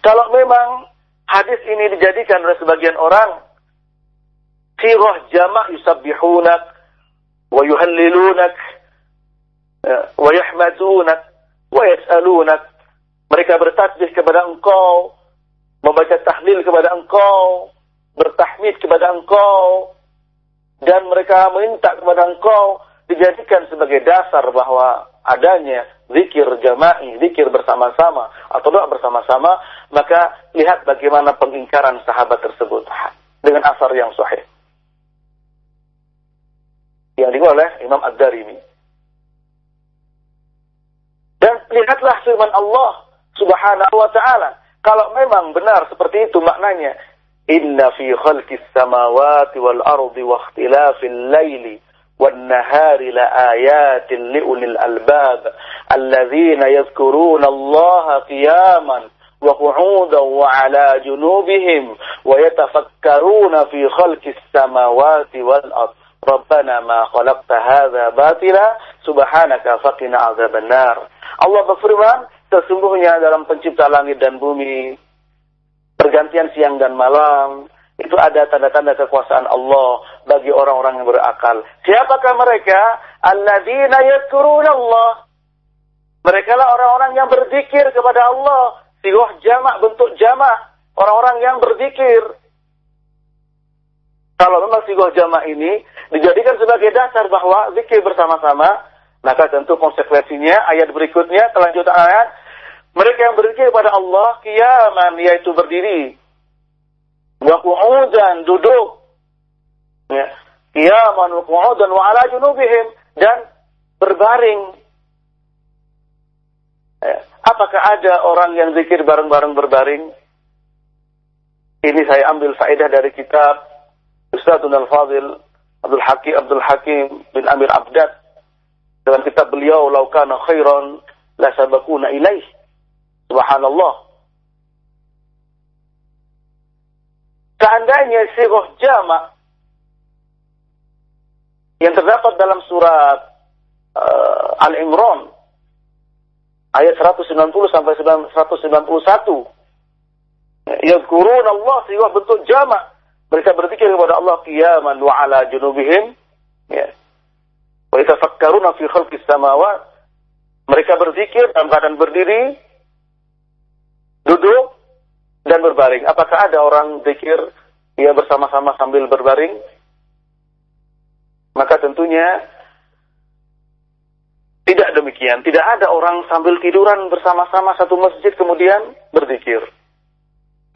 Kalau memang hadis ini dijadikan oleh sebagian orang sirah jamak yusabbihunak wa yuhallilunak ya, wa yahmadunak wa yas'alunak. Mereka bertasbih kepada engkau membaca tahlil kepada engkau bertahmid kepada engkau dan mereka minta kepada engkau dijadikan sebagai dasar bahwa adanya zikir jama'i, zikir bersama-sama, atau doa bersama-sama, maka lihat bagaimana pengingkaran sahabat tersebut dengan asar yang sahih. Yang diwala oleh Imam Ad-Darimi. Dan lihatlah firman Allah subhanahu wa ta'ala. Kalau memang benar seperti itu maknanya. Inna fi khalqis samawati wal ardi wa ikhtilafil layli والنهار لآيات لأولي الألباب الذين يذكرون الله قياما وقعودا وعلى جنوبهم ويتفكرون في خلق السماوات والأرض ربنا ما خلقت هذا باطلا سبحانك فقنا عذاب النار Allah berfirman sesungguhnya dalam pencipta langit dan bumi pergantian siang dan malam, itu ada tanda-tanda kekuasaan Allah bagi orang-orang yang berakal. Siapakah mereka? Alladzina yadhkuruna Allah. Mereka lah orang-orang yang berzikir kepada Allah. Sigoh jamak, bentuk jamak. Orang-orang yang berzikir. Kalau memang sigoh jamak ini dijadikan sebagai dasar bahwa zikir bersama-sama, maka tentu konsekuensinya ayat berikutnya, kelanjutan ayat, mereka yang berzikir kepada Allah kiaman yaitu berdiri. Wa qu'udan duduk. Ya. Kiaman wa qu'udan wa ala junubihim dan berbaring. Ya. Apakah ada orang yang zikir bareng-bareng berbaring? Ini saya ambil faedah dari kitab Ustazun Al-Fadil Abdul Hakim Abdul Hakim bin Amir Abdad dalam kitab beliau laukana khairan la sabakuna ilaih Subhanallah. Seandainya sirah jama' yang terdapat dalam surat uh, Al-Imran ayat 190 sampai 191 Yadhkurun Allah sirah bentuk jama' mereka berpikir kepada Allah qiyaman wa ala junubihim. Ya. Wa yatafakkaruna fi khalqis samawat. Mereka berzikir dalam keadaan berdiri duduk dan berbaring. Apakah ada orang zikir ia bersama-sama sambil berbaring? Maka tentunya tidak demikian. Tidak ada orang sambil tiduran bersama-sama satu masjid kemudian berzikir.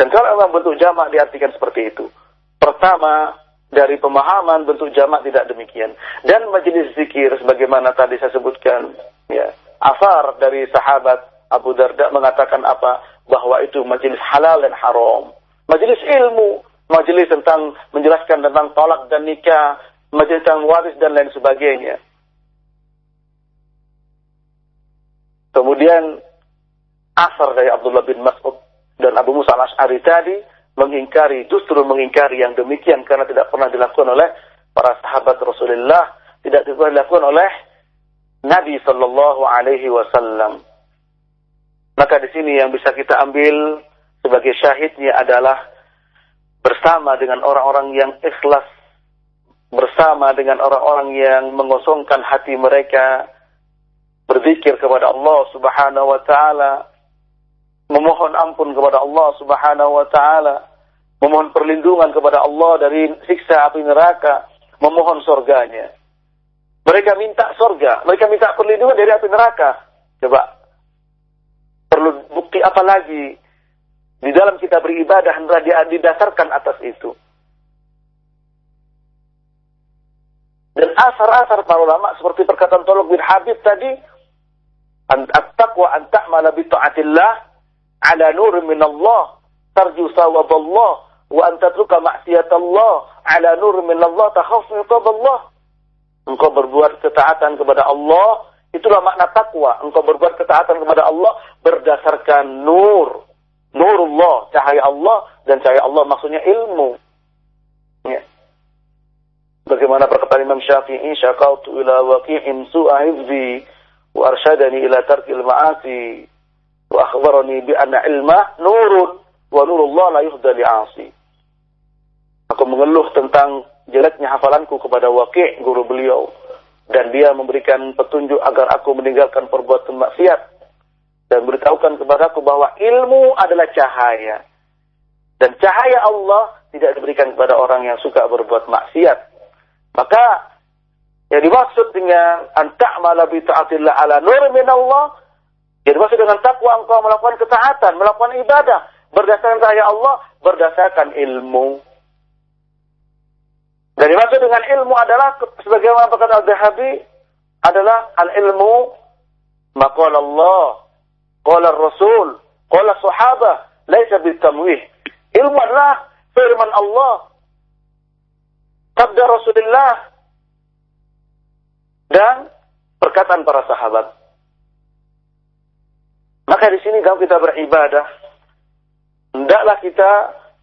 Dan kalau memang bentuk jamak diartikan seperti itu. Pertama, dari pemahaman bentuk jamak tidak demikian. Dan majelis zikir sebagaimana tadi saya sebutkan, ya, asar dari sahabat Abu Darda mengatakan apa? Bahwa itu majelis halal dan haram. Majelis ilmu, majelis tentang menjelaskan tentang tolak dan nikah, majelis tentang waris dan lain sebagainya. Kemudian asar dari Abdullah bin Mas'ud dan Abu Musa al-Ash'ari tadi mengingkari, justru mengingkari yang demikian karena tidak pernah dilakukan oleh para sahabat Rasulullah, tidak pernah dilakukan oleh Nabi Sallallahu Alaihi Wasallam. Maka di sini yang bisa kita ambil sebagai syahidnya adalah bersama dengan orang-orang yang ikhlas, bersama dengan orang-orang yang mengosongkan hati mereka, berzikir kepada Allah Subhanahu wa taala, memohon ampun kepada Allah Subhanahu wa taala, memohon perlindungan kepada Allah dari siksa api neraka, memohon surganya. Mereka minta surga, mereka minta perlindungan dari api neraka. Coba perlu bukti apa lagi? Di dalam kita beribadah hendaklah didasarkan atas itu. Dan asar-asar para ulama seperti perkataan Tolok bin Habib tadi, at-taqwa an ta'mala bi ta'atillah ala nur min Allah tarju sawab Allah wa an tatruka maksiat Allah ala nur min Allah takhafu iqab Allah engkau berbuat ketaatan kepada Allah itulah makna takwa engkau berbuat ketaatan kepada Allah berdasarkan nur nurullah cahaya Allah dan cahaya Allah maksudnya ilmu ya. bagaimana perkataan Imam Syafi'i syakautu ila waqi'in su'a hifzi wa arsyadani ila tarkil ma'asi wa akhbarani bi anna ilma nurun wa nurullah la yuhda li'asi. Aku mengeluh tentang jeleknya hafalanku kepada Waqi' guru beliau dan dia memberikan petunjuk agar aku meninggalkan perbuatan maksiat dan beritahukan kepadaku bahwa ilmu adalah cahaya dan cahaya Allah tidak diberikan kepada orang yang suka berbuat maksiat. Maka yang dimaksud dengan anta'mala bi ta'atillah ala nur min Allah jadi maksud dengan takwa engkau melakukan ketaatan, melakukan ibadah berdasarkan cahaya Allah, berdasarkan ilmu. Dan dimaksud dengan ilmu adalah sebagaimana perkataan Al-Zahabi adalah al-ilmu maqala Allah, qala Rasul, qala sahabah, laisa bitamwih. Ilmu adalah firman Allah, sabda Rasulullah dan perkataan para sahabat. Maka di sini kalau kita beribadah, hendaklah kita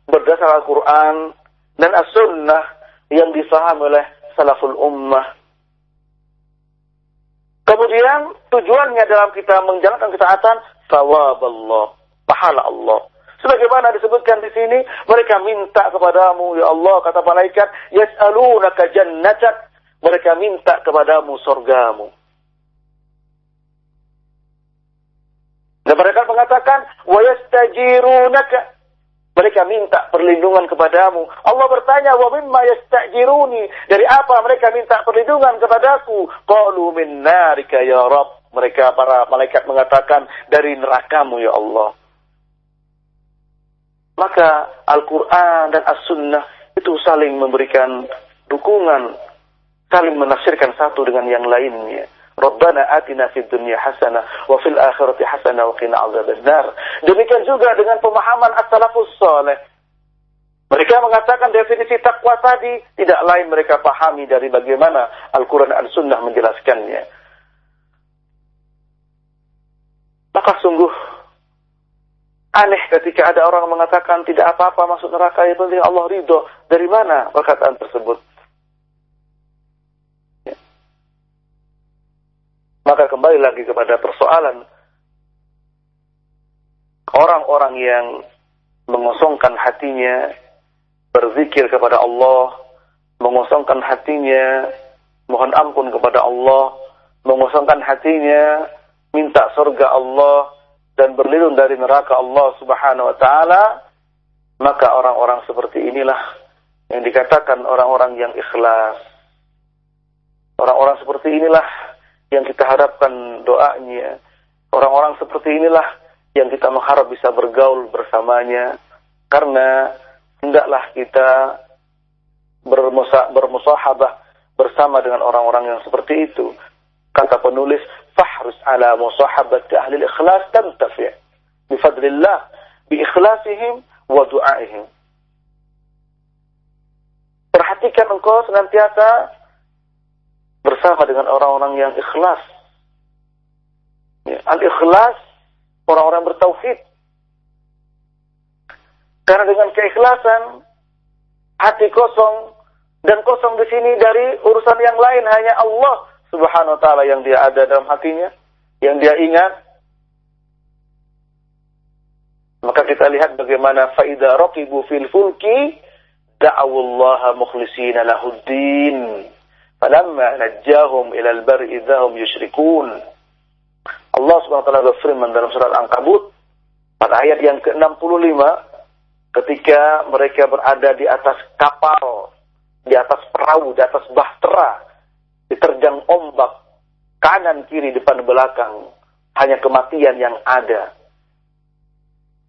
berdasar Al-Quran dan As-Sunnah yang difahami oleh salaful ummah. Kemudian tujuannya dalam kita menjalankan ketaatan sawab Allah, pahala Allah. Sebagaimana disebutkan di sini, mereka minta kepadamu, ya Allah, kata malaikat, yas'alunaka jannatak. Mereka minta kepadamu sorgamu. Dan mereka mengatakan, wa yastajirunaka mereka minta perlindungan kepadamu. Allah bertanya, "Wa mimma yastajiruni?" Dari apa mereka minta perlindungan kepadaku? Qalu min narika ya Rabb. Mereka para malaikat mengatakan, "Dari nerakamu ya Allah." Maka Al-Qur'an dan As-Sunnah itu saling memberikan dukungan, saling menafsirkan satu dengan yang lainnya. Rabbana atina fid dunya hasanah wa fil akhirati hasanah wa qina adzabannar. Demikian juga dengan pemahaman as-salafus saleh. Mereka mengatakan definisi takwa tadi tidak lain mereka pahami dari bagaimana Al-Quran dan Sunnah menjelaskannya. Maka sungguh aneh ketika ada orang mengatakan tidak apa-apa masuk neraka yang penting Allah ridho. Dari mana perkataan tersebut? Maka kembali lagi kepada persoalan orang-orang yang mengosongkan hatinya, berzikir kepada Allah, mengosongkan hatinya, mohon ampun kepada Allah, mengosongkan hatinya, minta surga Allah, dan berlindung dari neraka Allah subhanahu wa ta'ala, maka orang-orang seperti inilah yang dikatakan orang-orang yang ikhlas. Orang-orang seperti inilah yang kita harapkan doanya. Orang-orang seperti inilah yang kita mengharap bisa bergaul bersamanya. Karena hendaklah kita bermusa bermusahabah bersama dengan orang-orang yang seperti itu. Kata penulis, fahrus ala musahabati ahli ikhlas tantafi' bifadlillah bi ikhlasihim wa du'aihim. Perhatikan engkau senantiasa bersama dengan orang-orang yang ikhlas. Ya, Al-ikhlas, orang-orang bertauhid. Karena dengan keikhlasan, hati kosong, dan kosong di sini dari urusan yang lain, hanya Allah subhanahu wa ta'ala yang dia ada dalam hatinya, yang dia ingat. Maka kita lihat bagaimana faidah raqibu fil fulki da'awullaha mukhlisina lahuddin. Falamma najjahum ilal bar idahum yushrikun. Allah subhanahu wa ta'ala berfirman dalam surat Al-Ankabut pada ayat yang ke-65 ketika mereka berada di atas kapal, di atas perahu, di atas bahtera, diterjang ombak, kanan kiri depan belakang, hanya kematian yang ada.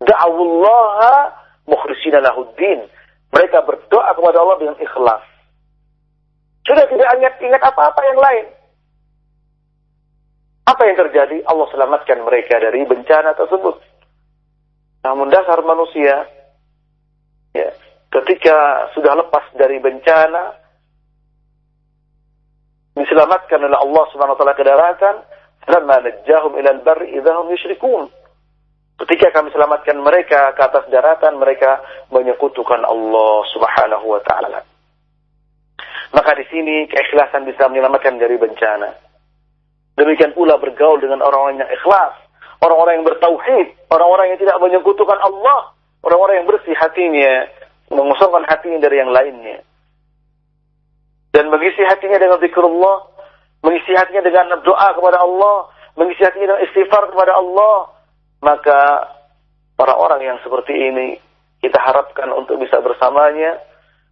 Da'awullaha mukhlisina lahuddin. Mereka berdoa kepada Allah dengan ikhlas. Sudah tidak ingat ingat apa-apa yang lain. Apa yang terjadi? Allah selamatkan mereka dari bencana tersebut. Namun dasar manusia, ya, ketika sudah lepas dari bencana, diselamatkan oleh Allah Subhanahu wa taala ke daratan, "Falamma najjahum ilal barri idahum yusyrikun." Ketika kami selamatkan mereka ke atas daratan, mereka menyekutukan Allah Subhanahu wa taala. Maka di sini keikhlasan bisa menyelamatkan dari bencana. Demikian pula bergaul dengan orang-orang yang ikhlas, orang-orang yang bertauhid, orang-orang yang tidak menyekutukan Allah, orang-orang yang bersih hatinya, mengosongkan hatinya dari yang lainnya. Dan mengisi hatinya dengan zikrullah, mengisi hatinya dengan doa kepada Allah, mengisi hatinya dengan istighfar kepada Allah, maka orang-orang yang seperti ini kita harapkan untuk bisa bersamanya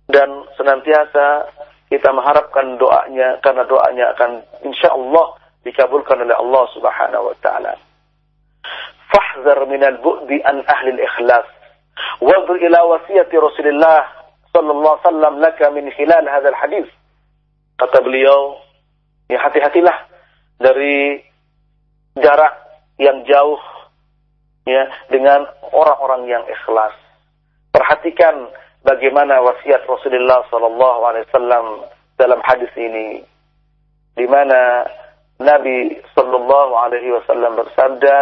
dan senantiasa kita mengharapkan doanya karena doanya akan insya Allah dikabulkan oleh Allah Subhanahu wa taala. Fahzar min al-bu'di an ahli al-ikhlas. Wanzur ila wasiyati Rasulullah sallallahu alaihi wasallam laka min khilal hadzal hadis. Kata beliau, ya hati-hatilah dari jarak yang jauh ya dengan orang-orang yang ikhlas. Perhatikan bagaimana wasiat Rasulullah Sallallahu Alaihi Wasallam dalam hadis ini, di mana Nabi Sallallahu Alaihi Wasallam bersabda,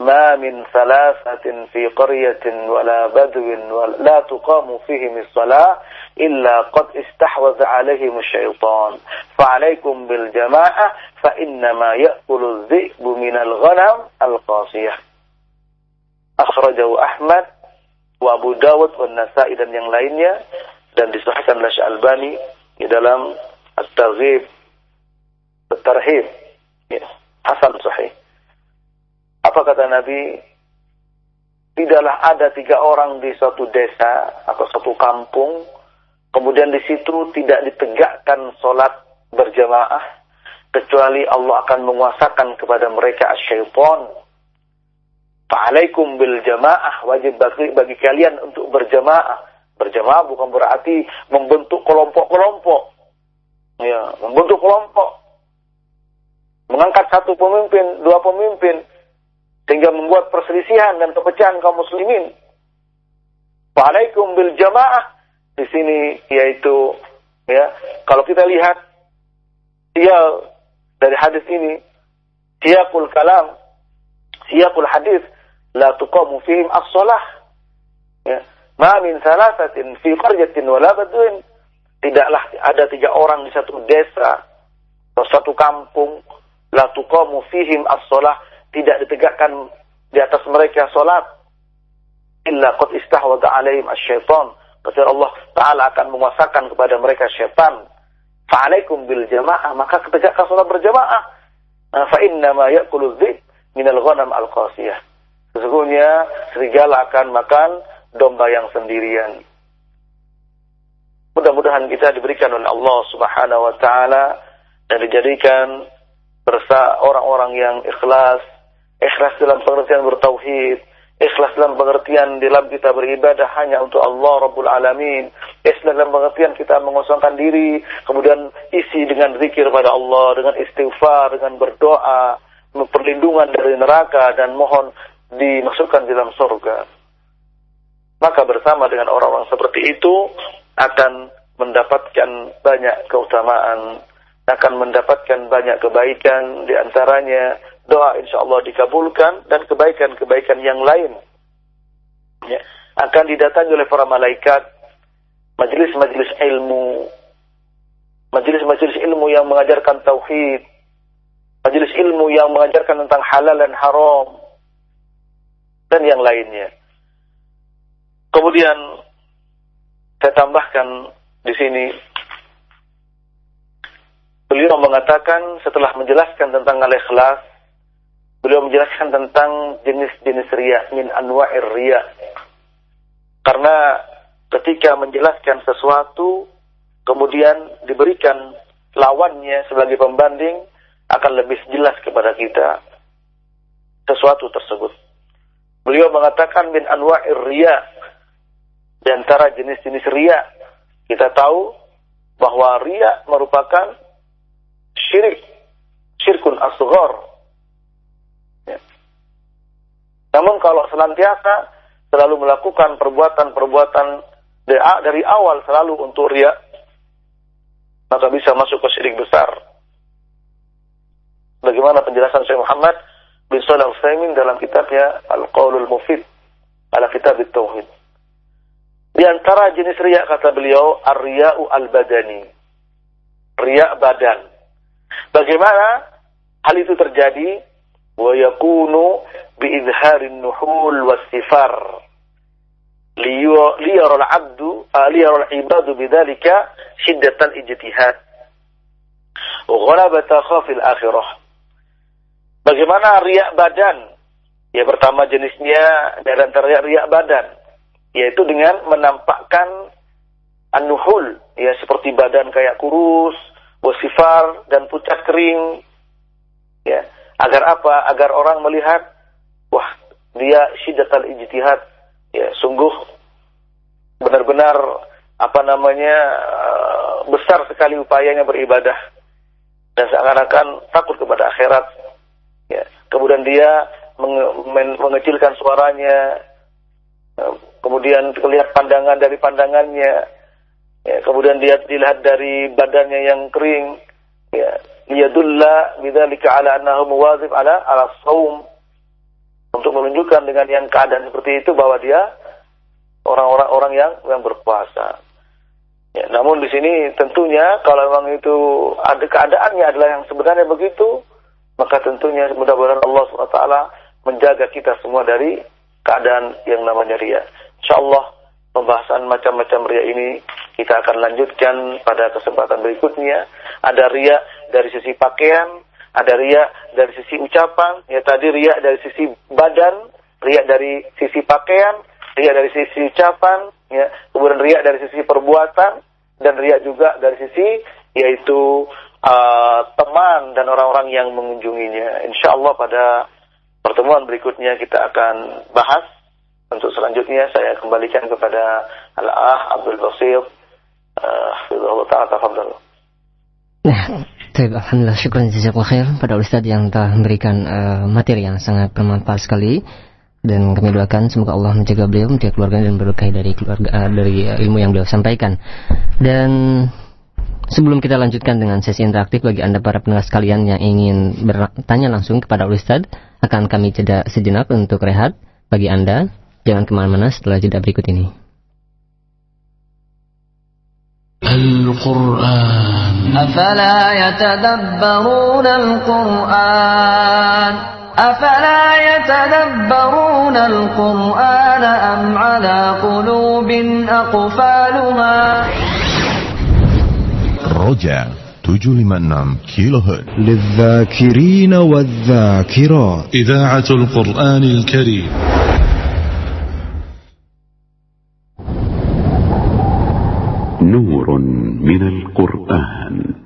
"Ma min salasatin fi qaryatin wala badwin wala tuqamu fihim as-salah illa qad istahwaza alaihim syaitan. Fa'alaikum bil jama'ah fa innama ya'kulu adh-dhi'bu min al-ghanam al-qasiyah." أخرجه أحمد wa Abu Dawud wa Nasa'i dan yang lainnya dan disahihkan oleh Syalbani di dalam At-Targhib At-Tarhib. Ya, Hasan sahih. Apa kata Nabi? Tidaklah ada tiga orang di suatu desa atau suatu kampung kemudian di situ tidak ditegakkan solat berjamaah kecuali Allah akan menguasakan kepada mereka syaitan Fa'alaikum bil jamaah wajib bagi, bagi kalian untuk berjamaah. Berjamaah bukan berarti membentuk kelompok-kelompok. Ya, membentuk kelompok. Mengangkat satu pemimpin, dua pemimpin sehingga membuat perselisihan dan perpecahan kaum muslimin. Fa'alaikum bil jamaah di sini yaitu ya, kalau kita lihat dia dari hadis ini siapul kalam, siapul hadis la tuqamu fihim as-salah. Ya. Ma min salasatin fi qaryatin wala badwin. Tidaklah ada tiga orang di satu desa atau satu kampung la tuqamu fihim as-salah, tidak ditegakkan di atas mereka salat illa qad istahwadha alaihim asy-syaitan. Pasti Allah Ta'ala akan menguasakan kepada mereka syaitan. Fa'alaikum bil jamaah. Maka ketegakkan salat berjamaah. Fa inna ma ya'kulu dzib minal ghanam al-qasiyah. Sesungguhnya serigala akan makan domba yang sendirian. Mudah-mudahan kita diberikan oleh Allah Subhanahu wa taala dan dijadikan bersa orang-orang yang ikhlas, ikhlas dalam pengertian bertauhid, ikhlas dalam pengertian dalam kita beribadah hanya untuk Allah Rabbul Alamin, ikhlas dalam pengertian kita mengosongkan diri, kemudian isi dengan zikir pada Allah, dengan istighfar, dengan berdoa, perlindungan dari neraka dan mohon dimasukkan di dalam surga. Maka bersama dengan orang-orang seperti itu akan mendapatkan banyak keutamaan akan mendapatkan banyak kebaikan di antaranya doa insya Allah dikabulkan dan kebaikan-kebaikan yang lain ya, akan didatangi oleh para malaikat majelis-majelis ilmu majelis-majelis ilmu yang mengajarkan tauhid majelis ilmu yang mengajarkan tentang halal dan haram dan yang lainnya kemudian saya tambahkan di sini beliau mengatakan setelah menjelaskan tentang al-ikhlas, beliau menjelaskan tentang jenis-jenis riya min anwa'ir riya. Karena ketika menjelaskan sesuatu kemudian diberikan lawannya sebagai pembanding akan lebih jelas kepada kita sesuatu tersebut. Beliau mengatakan min anwa'ir riya di antara jenis-jenis riya kita tahu bahwa riya merupakan syirik, syirkun asghar. Ya. Namun kalau senantiasa selalu melakukan perbuatan-perbuatan dari awal selalu untuk ria, maka bisa masuk ke syirik besar. Bagaimana penjelasan Syekh Muhammad bin Shalih Al dalam kitabnya Al-Qaulul Mufid ala kitab Tauhid. Di antara jenis riak kata beliau, ar-riya'u al-badani. Riak badan. Bagaimana hal itu terjadi? Wa yakunu bi idharin nuhul wasifar. Liyar al-abdu, liyar al-ibadu bidalika syiddatan ijtihad. Ghalabata khafil akhirah. Bagaimana riak badan? Ya pertama jenisnya dari antara riak badan. Yaitu dengan menampakkan anuhul. Ya seperti badan kayak kurus, wasifar dan pucat kering ya agar apa agar orang melihat wah dia syiddatal ijtihad ya sungguh benar-benar apa namanya uh, besar sekali upayanya beribadah dan seakan-akan takut kepada akhirat ya. Kemudian dia menge mengecilkan suaranya. Uh, kemudian terlihat pandangan dari pandangannya. Ya, kemudian dia dilihat dari badannya yang kering. Ya, liyadulla bidzalika ala annahu muwazib ala ala saum. Untuk menunjukkan dengan yang keadaan seperti itu bahwa dia orang-orang orang yang yang berpuasa. Ya, namun di sini tentunya kalau memang itu ada keadaannya adalah yang sebenarnya begitu, maka tentunya mudah-mudahan Allah SWT menjaga kita semua dari keadaan yang namanya ria. Insyaallah pembahasan macam-macam ria ini kita akan lanjutkan pada kesempatan berikutnya. Ada ria dari sisi pakaian, ada ria dari sisi ucapan, ya tadi ria dari sisi badan, ria dari sisi pakaian, ria dari sisi ucapan, ya kemudian ria dari sisi perbuatan, dan ria juga dari sisi yaitu uh, teman dan orang-orang yang mengunjunginya. Insya Allah pada pertemuan berikutnya kita akan bahas untuk selanjutnya saya kembalikan kepada Al-Ah Abdul Basir. Uh, ta'ala. Nah, Alhamdulillah syukur jazakallah khair pada Ustaz yang telah memberikan uh, materi yang sangat bermanfaat sekali dan kami doakan semoga Allah menjaga beliau, menjaga keluarga dan berkahi dari keluarga uh, dari ilmu yang beliau sampaikan. Dan sebelum kita lanjutkan dengan sesi interaktif bagi Anda para pendengar sekalian yang ingin bertanya langsung kepada Ustaz, akan kami jeda sejenak untuk rehat. Bagi Anda Jangan ke mana-mana setelah jeda berikut ini. Al-Quran. Afala yatadabbarun Al-Quran? Afala yatadabbarun Al-Quran Am ala qulubin aqfaluha Roja 756 كيلو هرتز للذاكرين والذاكرات. إذاعة القرآن الكريم. نور من القرآن.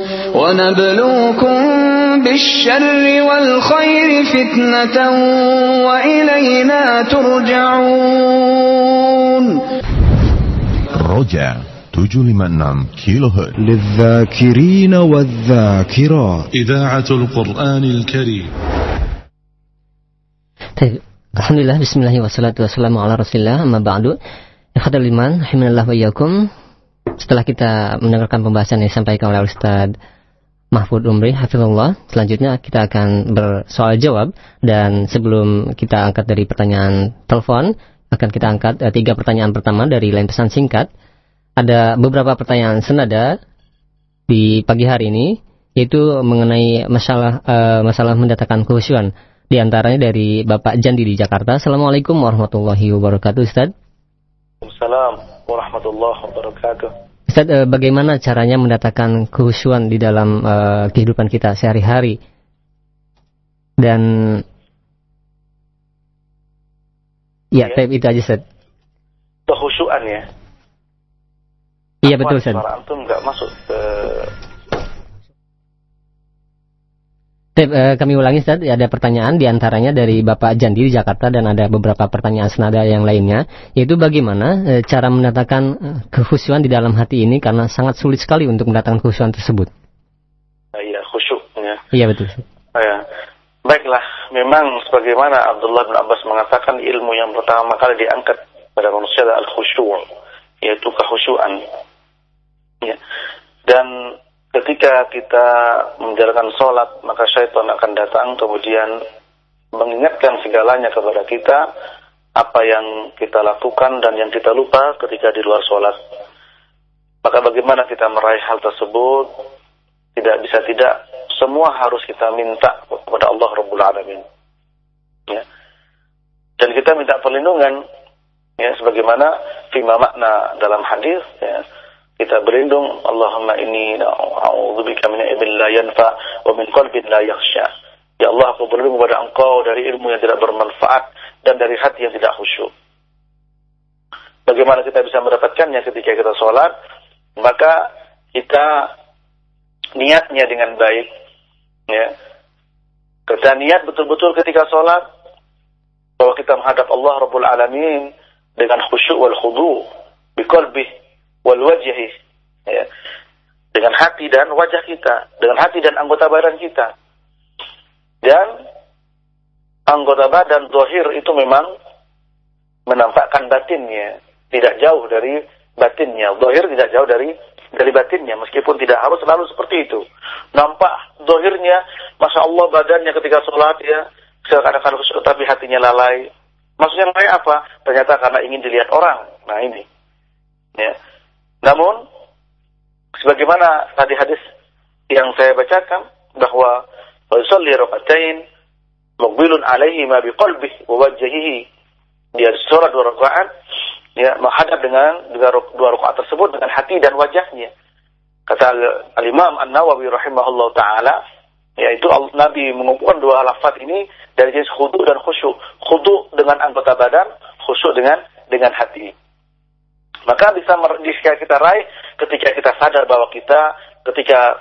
ونبلوكم بالشر والخير فتنة وإلينا ترجعون رجع 756 كيلو هرتز للذاكرين والذاكرات إذاعة القرآن الكريم Baik, Alhamdulillah, bismillah wassalatu wassalamu ala rasulillah amma ba'du Ikhwatul iman, rahimanallah wa iyyakum Setelah kita mendengarkan pembahasan yang disampaikan oleh Ustaz Mahfud Umri, Hafizullah Selanjutnya kita akan bersoal jawab Dan sebelum kita angkat dari pertanyaan telepon Akan kita angkat eh, tiga pertanyaan pertama dari lain pesan singkat Ada beberapa pertanyaan senada di pagi hari ini yaitu mengenai masalah eh, masalah mendatangkan kehusuan di antaranya dari Bapak Jandi di Jakarta. Assalamualaikum warahmatullahi wabarakatuh, Ustaz. Assalamualaikum warahmatullahi wabarakatuh. Ustaz, eh, bagaimana caranya mendatangkan kehusuan di dalam eh, kehidupan kita sehari-hari? Dan ya, Ya. itu aja, Ustaz. Kehusuan ya. Iya betul, Ustaz. Suara antum nggak masuk ke kami ulangi, Ustaz. Ada pertanyaan di antaranya dari Bapak Jandi di Jakarta dan ada beberapa pertanyaan senada yang lainnya. Yaitu bagaimana eh, cara mendatangkan eh, kehusuan di dalam hati ini karena sangat sulit sekali untuk mendatangkan kehusuan tersebut. ya khusyuk ya. Iya betul. Ustaz. Ya. Baiklah, memang sebagaimana Abdullah bin Abbas mengatakan ilmu yang pertama kali diangkat pada manusia adalah al-khusyu' yaitu kehusyuan. Ya. Dan ketika kita menjalankan sholat, maka syaitan akan datang kemudian mengingatkan segalanya kepada kita apa yang kita lakukan dan yang kita lupa ketika di luar sholat. Maka bagaimana kita meraih hal tersebut? Tidak bisa tidak, semua harus kita minta kepada Allah Rabbul Alamin. Ya. Dan kita minta perlindungan, ya, sebagaimana fima makna dalam hadis, ya, kita berlindung Allahumma inni a'udzubika min ilmin la yanfa wa min qalbin la yakhsha. Ya Allah, aku berlindung kepada Engkau dari ilmu yang tidak bermanfaat dan dari hati yang tidak khusyuk. Bagaimana kita bisa mendapatkannya ketika kita sholat? Maka kita niatnya dengan baik. Ya. Kita niat betul-betul ketika sholat bahwa kita menghadap Allah Rabbul Alamin dengan khusyuk wal khudu, biqalbih wal wajhi. Ya. Dengan hati dan wajah kita, dengan hati dan anggota badan kita. Dan anggota badan zahir itu memang menampakkan batinnya, tidak jauh dari batinnya. Zahir tidak jauh dari dari batinnya, meskipun tidak harus selalu seperti itu. Nampak zahirnya, masya Allah badannya ketika sholat ya, seakan-akan khusyuk, tapi hatinya lalai. Maksudnya lalai apa? Ternyata karena ingin dilihat orang. Nah ini. Ya. Namun, sebagaimana tadi hadis yang saya bacakan, bahwa Yusalli rakaatain muqbilun alaihi ma biqalbih wa wajhihi. Dia sholat dua rakaat ya menghadap dengan dua dua rakaat tersebut dengan hati dan wajahnya. Kata Al- Al-Imam An-Nawawi rahimahullah taala yaitu Nabi mengumpulkan dua lafaz ini dari jenis khudu dan khusyuk. Khudu dengan anggota badan, khusyuk dengan dengan hati. Maka bisa bisa kita raih ketika kita sadar bahwa kita ketika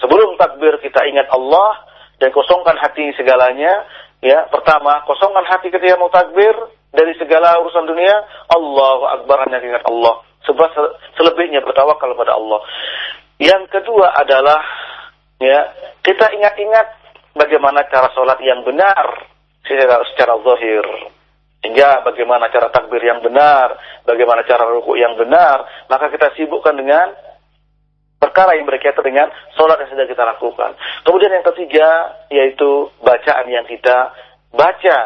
sebelum takbir kita ingat Allah dan kosongkan hati segalanya. Ya, pertama kosongkan hati ketika mau takbir dari segala urusan dunia. Allahu Akbar hanya ingat Allah. Sebab se- selebihnya bertawakal kepada Allah. Yang kedua adalah ya kita ingat-ingat bagaimana cara sholat yang benar secara secara zahir. Sehingga bagaimana cara takbir yang benar, bagaimana cara ruku yang benar, maka kita sibukkan dengan perkara yang berkaitan dengan sholat yang sedang kita lakukan. Kemudian yang ketiga, yaitu bacaan yang kita baca.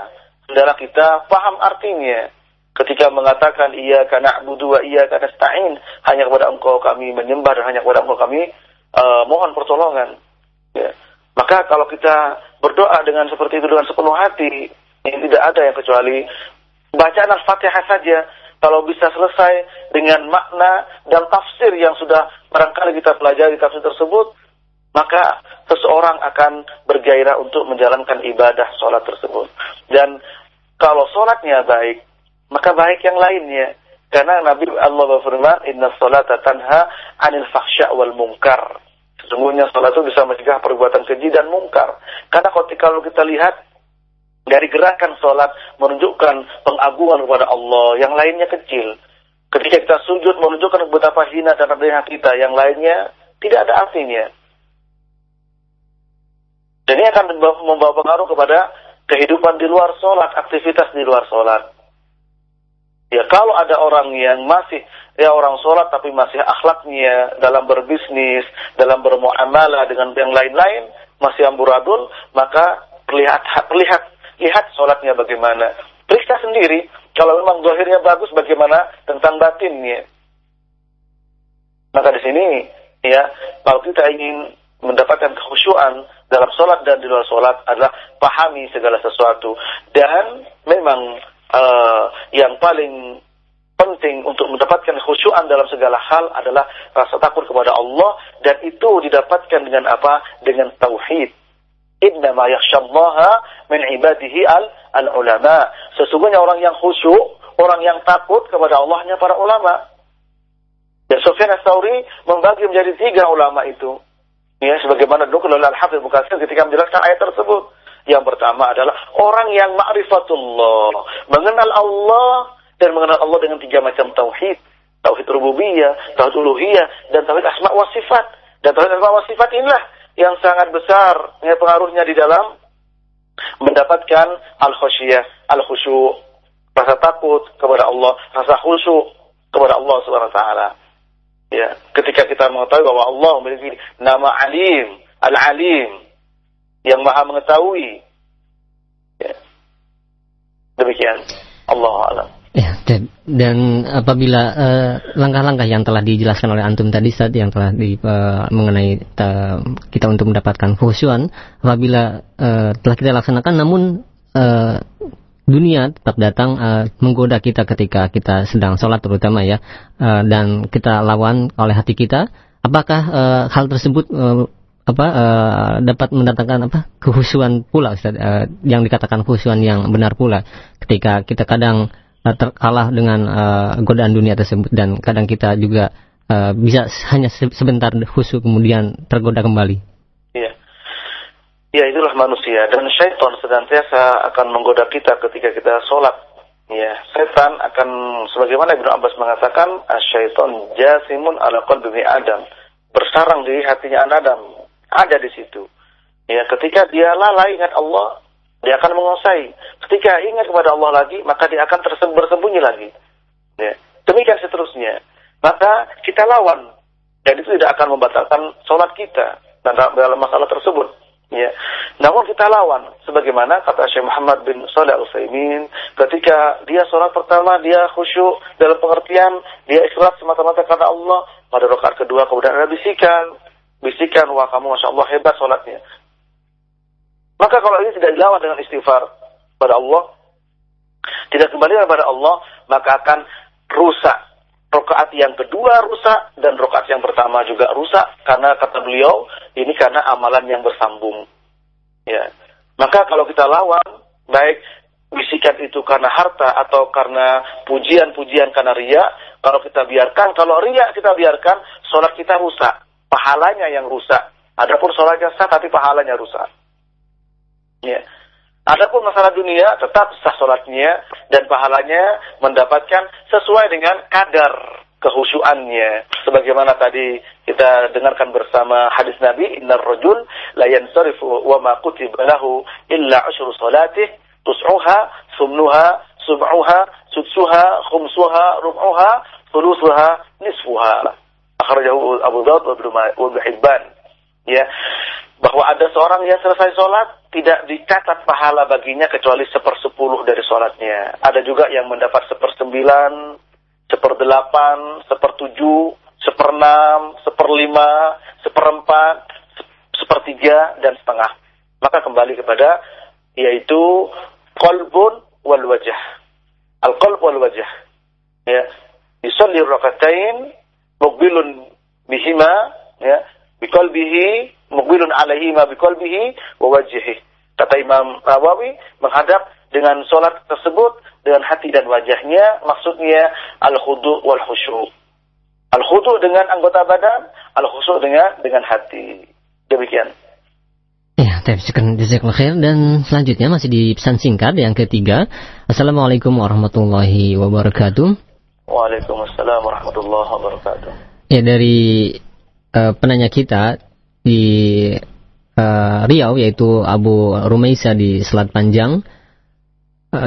Saudara kita paham artinya. Ketika mengatakan iya karena budu wa iya karena stain hanya kepada engkau kami menyembah dan hanya kepada engkau kami uh, mohon pertolongan. Ya. Maka kalau kita berdoa dengan seperti itu dengan sepenuh hati, ini tidak ada yang kecuali bacaan Al-Fatihah saja kalau bisa selesai dengan makna dan tafsir yang sudah barangkali kita pelajari tafsir tersebut, maka seseorang akan bergairah untuk menjalankan ibadah sholat tersebut. Dan kalau sholatnya baik, maka baik yang lainnya. Karena Nabi Allah berfirman, Inna salata tanha anil fahsya wal mungkar. Sesungguhnya salat itu bisa mencegah perbuatan keji dan mungkar. Karena kalau kita lihat dari gerakan sholat menunjukkan pengagungan kepada Allah, yang lainnya kecil. Ketika kita sujud menunjukkan betapa hina dan rendahnya kita, yang lainnya tidak ada artinya. Dan ini akan membawa pengaruh kepada kehidupan di luar sholat, aktivitas di luar sholat. Ya kalau ada orang yang masih ya orang sholat tapi masih akhlaknya dalam berbisnis, dalam bermuamalah dengan yang lain-lain masih amburadul, maka lihat lihat lihat sholatnya bagaimana. Periksa sendiri kalau memang zahirnya bagus bagaimana tentang batinnya. Maka di sini ya kalau kita ingin mendapatkan kekhusyuan dalam sholat dan di luar sholat adalah pahami segala sesuatu dan memang uh, yang paling penting untuk mendapatkan khusyuan dalam segala hal adalah rasa takut kepada Allah dan itu didapatkan dengan apa? Dengan tauhid. Innama yakhshallaha min ibadihi al, al ulama. Sesungguhnya orang yang khusyuk, orang yang takut kepada Allahnya para ulama. Dan Sufyan Ats-Tsauri membagi menjadi tiga ulama itu. Ya, sebagaimana dulu oleh Al-Hafidz Mukatsir ketika menjelaskan ayat tersebut. Yang pertama adalah orang yang ma'rifatullah, mengenal Allah dan mengenal Allah dengan tiga macam tauhid. Tauhid rububiyah, tauhid uluhiyah, dan tauhid asma wa sifat. Dan tauhid asma wa sifat inilah yang sangat besar ya, pengaruhnya di dalam mendapatkan al-khusyiyah, al-khusyu, rasa takut kepada Allah, rasa khusyuk kepada Allah taala. Ya, ketika kita mengetahui bahwa Allah memiliki nama Alim, Al-Alim, yang maha mengetahui. Ya. Demikian. Allah alam. Ya, dan apabila eh, langkah-langkah uh, yang telah dijelaskan oleh antum tadi saat yang telah di, uh, mengenai uh, kita untuk mendapatkan khusyuan, apabila uh, telah kita laksanakan, namun uh, dunia tetap datang uh, menggoda kita ketika kita sedang sholat terutama ya, uh, dan kita lawan oleh hati kita, apakah uh, hal tersebut uh, apa uh, dapat mendatangkan apa kehusuan pula Ustaz, uh, yang dikatakan kehusuan yang benar pula ketika kita kadang terkalah dengan uh, godaan dunia tersebut dan kadang kita juga uh, bisa hanya sebentar khusyuk kemudian tergoda kembali. Iya. Ya itulah manusia dan syaitan senantiasa akan menggoda kita ketika kita sholat. Ya, setan akan sebagaimana Ibnu Abbas mengatakan, syaitan jasimun ala qalbi Adam." Bersarang di hatinya Adam, ada di situ. Ya, ketika dia lalai ingat Allah, dia akan menguasai. Ketika ingat kepada Allah lagi, maka dia akan bersembunyi lagi. Ya. Demikian seterusnya. Maka kita lawan. Dan itu tidak akan membatalkan sholat kita dalam masalah tersebut. Ya. Namun kita lawan, sebagaimana kata Syekh Muhammad bin Saleh Al Utsaimin, ketika dia sholat pertama dia khusyuk dalam pengertian dia ikhlas semata-mata karena Allah. Pada rakaat kedua kemudian ada bisikan, bisikan, wah kamu Masya Allah hebat sholatnya. Maka kalau ini tidak dilawan dengan istighfar pada Allah, tidak kembali kepada Allah, maka akan rusak. Rokaat yang kedua rusak dan rokaat yang pertama juga rusak karena kata beliau ini karena amalan yang bersambung. Ya, maka kalau kita lawan baik bisikan itu karena harta atau karena pujian-pujian karena ria, kalau kita biarkan, kalau ria kita biarkan, sholat kita rusak pahalanya yang rusak. Adapun sholatnya sah tapi pahalanya rusak. Ya. Adapun masalah dunia tetap sah sholatnya dan pahalanya mendapatkan sesuai dengan kadar kehusuannya. Sebagaimana tadi kita dengarkan bersama hadis Nabi, Inna rajul la yansarifu wa ma kutiba lahu illa ushru salatih tus'uha sumnuha sub'uha sudsuha khumsuha rub'uha thuluthuha nisfuha akhrajahu Abu Dawud wa Ibnu Hibban ya bahwa ada seorang yang selesai sholat tidak dicatat pahala baginya kecuali sepersepuluh dari sholatnya. Ada juga yang mendapat sepersembilan, seperdelapan, sepertujuh, seperenam, seperlima, seperempat, se- sepertiga, dan setengah. Maka kembali kepada yaitu kolbun wal wajah. Al kolb wal wajah. Ya. Yusalli rakatain mukbilun bihima ya biqalbihi mukbilun alaihima biqalbihi wa wajhihi. Kata Imam Nawawi menghadap dengan solat tersebut dengan hati dan wajahnya maksudnya al-khudu wal khusyu. Al-khudu dengan anggota badan, al-khusyu dengan dengan hati. Demikian. Ya, jazakallahu khair dan selanjutnya masih di pesan singkat yang ketiga. Assalamualaikum warahmatullahi wabarakatuh. Waalaikumsalam warahmatullahi wabarakatuh. Ya dari eh, penanya kita di eh, Riau yaitu Abu Rumaisa di Selat Panjang. Eh,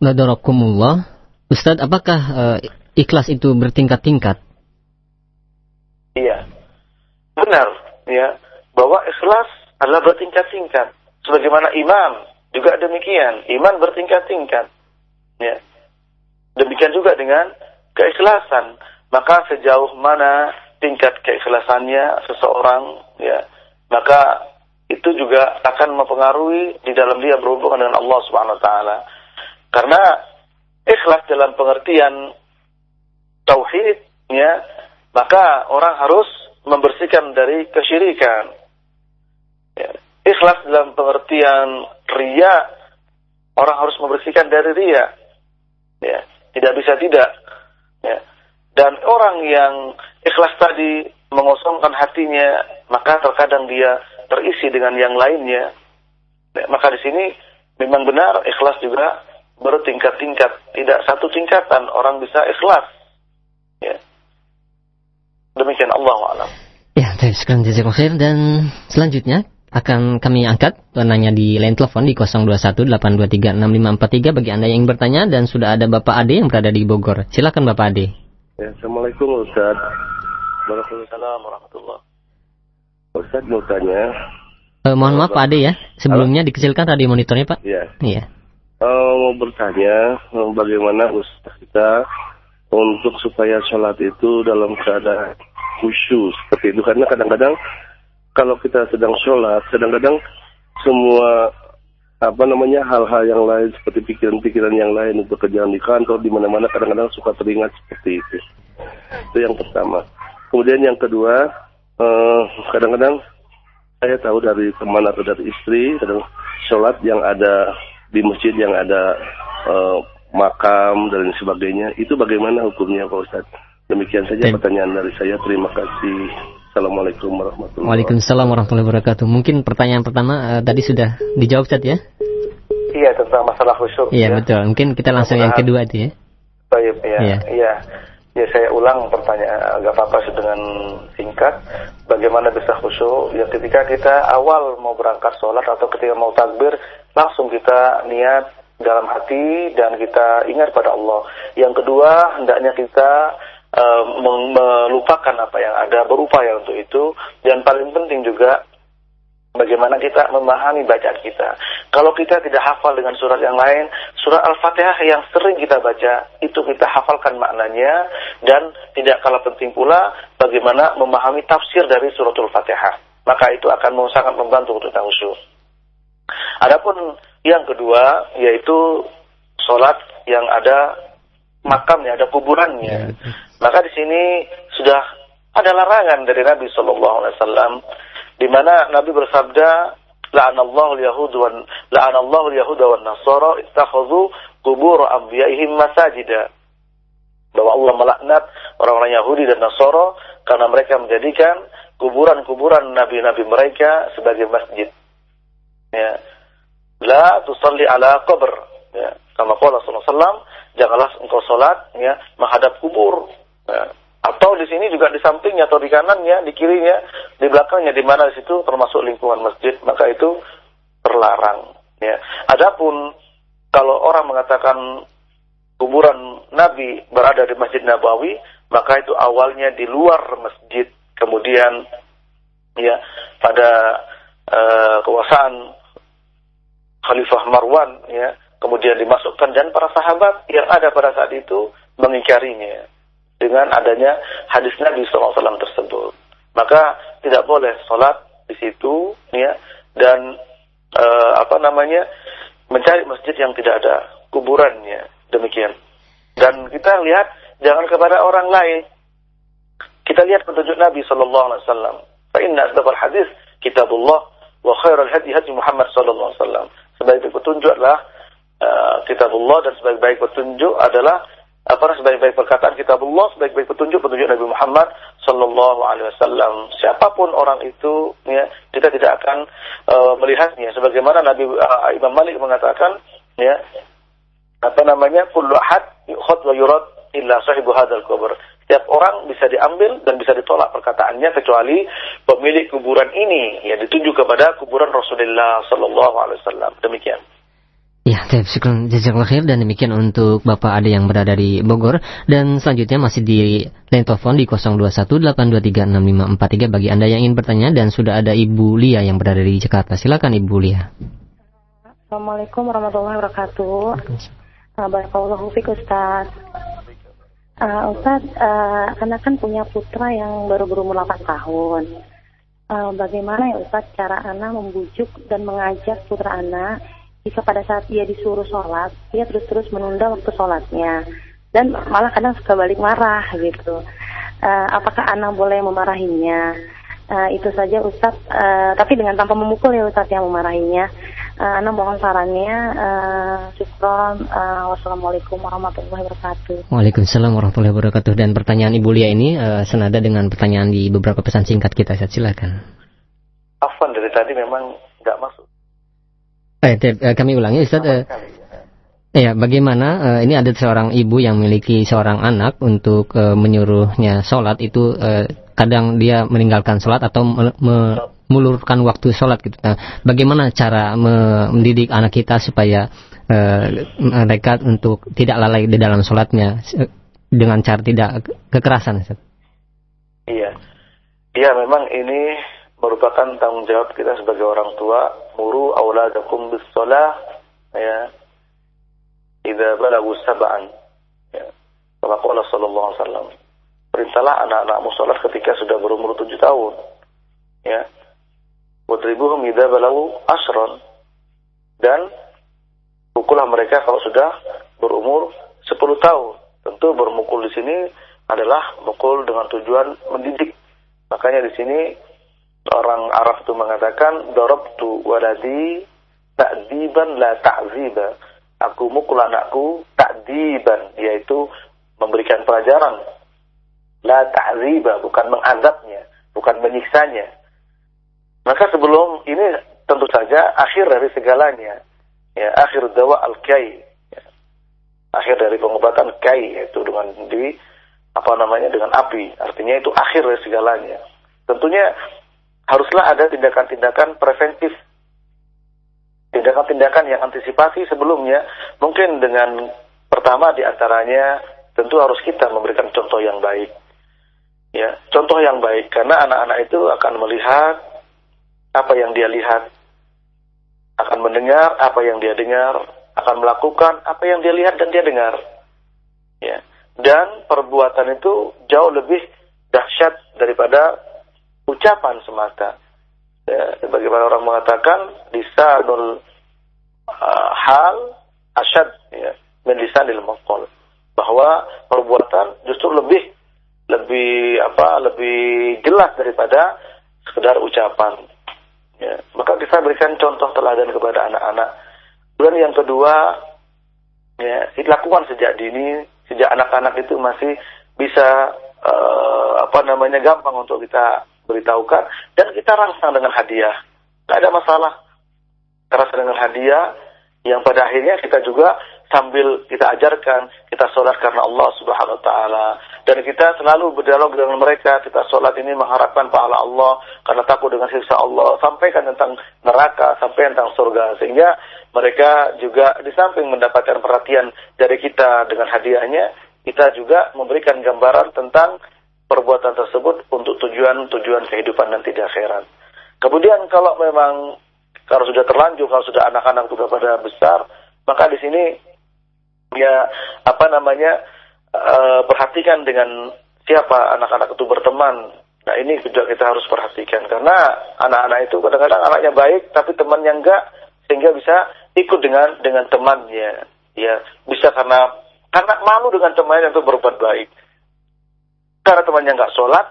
nadarakumullah. Ustadz, apakah eh, ikhlas itu bertingkat-tingkat? Iya. Benar, ya. Bahwa ikhlas adalah bertingkat-tingkat. Sebagaimana iman juga demikian. Iman bertingkat-tingkat. Ya. Demikian juga dengan keikhlasan. Maka sejauh mana tingkat keikhlasannya seseorang, ya, maka itu juga akan mempengaruhi di dalam dia berhubungan dengan Allah Subhanahu wa taala. Karena ikhlas dalam pengertian tauhid, ya, maka orang harus membersihkan dari kesyirikan. Ya. Ikhlas dalam pengertian ria, orang harus membersihkan dari ria. Ya, tidak bisa tidak. Ya. Dan orang yang ikhlas tadi mengosongkan hatinya, maka terkadang dia terisi dengan yang lainnya. Ya, maka di sini memang benar ikhlas juga bertingkat-tingkat. Tidak satu tingkatan orang bisa ikhlas. Ya. Demikian Allah alam. Ya, Taib syukran jazakallahu khair dan selanjutnya akan kami angkat penanya di line telepon di 0218236543 bagi Anda yang ingin bertanya dan sudah ada Bapak Ade yang berada di Bogor. Silakan Bapak Ade. Ya, Assalamualaikum Ustaz. Waalaikumsalam warahmatullahi Ustaz mau tanya, Eh, mohon maaf Pak Ade ya, sebelumnya dikecilkan radio monitornya Pak. ya, Iya. eh, mau bertanya eh, bagaimana Ustaz kita untuk supaya sholat itu dalam keadaan khusyuk seperti itu karena kadang-kadang kalau kita sedang sholat, kadang-kadang semua apa namanya hal-hal yang lain seperti pikiran-pikiran yang lain untuk kerjaan di kantor di mana-mana kadang-kadang suka teringat seperti itu. Itu yang pertama. Kemudian yang kedua, eh, kadang-kadang saya tahu dari teman atau dari istri kadang sholat yang ada di masjid yang ada eh, makam dan sebagainya itu bagaimana hukumnya Pak Ustadz? Demikian saja Baik. pertanyaan dari saya. Terima kasih. Assalamualaikum warahmatullahi wabarakatuh. Waalaikumsalam warahmatullahi wabarakatuh. Mungkin pertanyaan pertama eh, tadi sudah dijawab Ustaz ya? Iya tentang masalah khusyuk. Iya ya. betul. Mungkin kita langsung yang kedua itu ya. Baik, ya. Iya. Iya. Ya saya ulang pertanyaan agak apa sih dengan singkat. Bagaimana bisa khusyuk? Ya ketika kita awal mau berangkat sholat atau ketika mau takbir, langsung kita niat dalam hati dan kita ingat pada Allah. Yang kedua, hendaknya kita meng- melupakan apa yang ada, berupaya untuk itu. Dan paling penting juga bagaimana kita memahami bacaan kita. Kalau kita tidak hafal dengan surat yang lain, surat Al-Fatihah yang sering kita baca, itu kita hafalkan maknanya, dan tidak kalah penting pula bagaimana memahami tafsir dari suratul Fatihah. Maka itu akan sangat membantu untuk kita khusyuk. Adapun yang kedua, yaitu sholat yang ada makamnya, ada kuburannya. Maka di sini sudah ada larangan dari Nabi Shallallahu Alaihi Wasallam, di mana Nabi bersabda, "La'anallahu al-yahud wa la'anallahu al-yahud wa nasara ittakhadhu qubur anbiya'ihim masajida." Bahwa Allah melaknat orang-orang Yahudi dan Nasara karena mereka menjadikan kuburan-kuburan nabi-nabi mereka sebagai masjid. Ya. La tusalli ala qabr. Ya. Kama qala sallallahu alaihi wasallam, janganlah engkau salat ya menghadap kubur. Ya. Atau di sini juga di sampingnya atau di kanannya, di kirinya, di belakangnya di mana di situ termasuk lingkungan masjid, maka itu terlarang. Ya. Adapun kalau orang mengatakan kuburan Nabi berada di Masjid Nabawi, maka itu awalnya di luar masjid. Kemudian ya pada uh, kekuasaan Khalifah Marwan ya, kemudian dimasukkan dan para sahabat yang ada pada saat itu mengingkarinya dengan adanya hadis Nabi SAW tersebut. Maka tidak boleh sholat di situ ya dan uh, apa namanya mencari masjid yang tidak ada kuburannya demikian. Dan kita lihat jangan kepada orang lain. Kita lihat petunjuk Nabi sallallahu alaihi wasallam. Inna asdaqal hadis kitabullah wa khairul hadi hadi Muhammad sallallahu alaihi wasallam. Sebaik petunjuk adalah uh, kitabullah dan sebaik-baik petunjuk adalah apa sebaik-baik perkataan kitabullah, sebaik-baik petunjuk petunjuk Nabi Muhammad sallallahu alaihi wasallam. Siapa pun orang itu ya, kita tidak akan uh, melihatnya sebagaimana Nabi uh, Imam Malik mengatakan ya apa namanya kullu ahad yukhad wa yurad illa sahibu hadzal kubur. Setiap orang bisa diambil dan bisa ditolak perkataannya kecuali pemilik kuburan ini yang dituju kepada kuburan Rasulullah sallallahu alaihi wasallam. Demikian. Ya, syukur jazakallah dan demikian untuk Bapak Ade yang berada di Bogor dan selanjutnya masih di line telepon di 0218236543 bagi Anda yang ingin bertanya dan sudah ada Ibu Lia yang berada di Jakarta. Silakan Ibu Lia. Assalamualaikum warahmatullahi wabarakatuh. Barakallahu fiik Ustaz. Uh, Ustaz, uh, anak kan punya putra yang baru berumur 8 tahun. Uh, bagaimana ya Ustaz cara anak membujuk dan mengajak putra anak jika pada saat dia disuruh sholat, dia terus-terus menunda waktu sholatnya. Dan malah kadang suka balik marah gitu. Uh, apakah anak boleh memarahinya? Uh, itu saja Ustadz, uh, tapi dengan tanpa memukul ya Ustadz yang memarahinya. Uh, Anda mohon sarannya. Uh, syukron. Uh, wassalamualaikum warahmatullahi wabarakatuh. Waalaikumsalam warahmatullahi wabarakatuh. Dan pertanyaan Ibu Lia ini uh, senada dengan pertanyaan di beberapa pesan singkat kita. Saya silakan. Afwan dari tadi memang nggak masuk. Eh, eh, kami ulangi Ustaz. Eh, Ya, bagaimana uh, ini ada seorang ibu yang memiliki seorang anak untuk uh, menyuruhnya sholat itu uh, kadang dia meninggalkan sholat atau memulurkan waktu sholat gitu. Nah, bagaimana cara mendidik anak kita supaya uh, mereka untuk tidak lalai di dalam sholatnya dengan cara tidak kekerasan? Ustaz? Iya, iya memang ini merupakan tanggung jawab kita sebagai orang tua muru auladakum bis ya idza balagu sab'an ya kama qala sallallahu alaihi wasallam perintahlah anak-anakmu salat ketika sudah berumur tujuh tahun ya. Wadribuhum idza balagu asran dan pukullah mereka kalau sudah berumur sepuluh tahun. Tentu bermukul di sini adalah mukul dengan tujuan mendidik. Makanya di sini orang Arab itu mengatakan darabtu waladi ta'diban la ta'ziba. Aku mukul anakku takdiban yaitu memberikan pelajaran. La ta'ziba bukan mengazabnya bukan menyiksanya. Maka sebelum ini tentu saja akhir dari segalanya. Ya akhir dawa al kai ya. akhir dari pengobatan kai yaitu dengan di apa namanya dengan api. Artinya itu akhir dari segalanya. Tentunya haruslah ada tindakan-tindakan preventif. Tindakan-tindakan yang antisipasi sebelumnya. Mungkin dengan pertama di antaranya tentu harus kita memberikan contoh yang baik. Ya contoh yang baik. Karena anak-anak itu akan melihat apa yang dia lihat. Akan mendengar apa yang dia dengar. Akan melakukan apa yang dia lihat dan dia dengar. Ya. Dan perbuatan itu jauh lebih dahsyat daripada ucapan semata. Ya, bagaimana orang mengatakan lisanul uh, hal asyad ya, min lisanil maqal bahwa perbuatan justru lebih lebih apa lebih jelas daripada sekedar ucapan. Ya maka kita berikan contoh teladan kepada anak-anak. Kemudian yang kedua ya dilakukan sejak dini sejak anak-anak itu masih bisa uh, apa namanya gampang untuk kita beritahukan dan kita rangsang dengan hadiah. Tidak ada masalah. Rangsang dengan hadiah yang pada akhirnya kita juga sambil kita ajarkan kita sholat karena Allah Subhanahu Wa Taala dan kita selalu berdialog dengan mereka. Kita sholat ini mengharapkan pahala Allah karena takut dengan siksa Allah. Sampaikan tentang neraka, sampai tentang surga. Sehingga mereka juga di samping mendapatkan perhatian dari kita dengan hadiahnya, kita juga memberikan gambaran tentang perbuatan tersebut untuk tujuan-tujuan kehidupan nanti di akhirat. Kemudian kalau memang kalau sudah terlanjur, kalau sudah anak-anak sudah pada besar, maka di sini ya apa namanya uh, perhatikan dengan siapa anak-anak itu berteman. Nah ini juga kita harus perhatikan karena anak-anak itu kadang-kadang anaknya baik tapi temannya enggak sehingga bisa ikut dengan dengan temannya. Ya bisa karena karena malu dengan temannya untuk berbuat baik. Karena temannya enggak sholat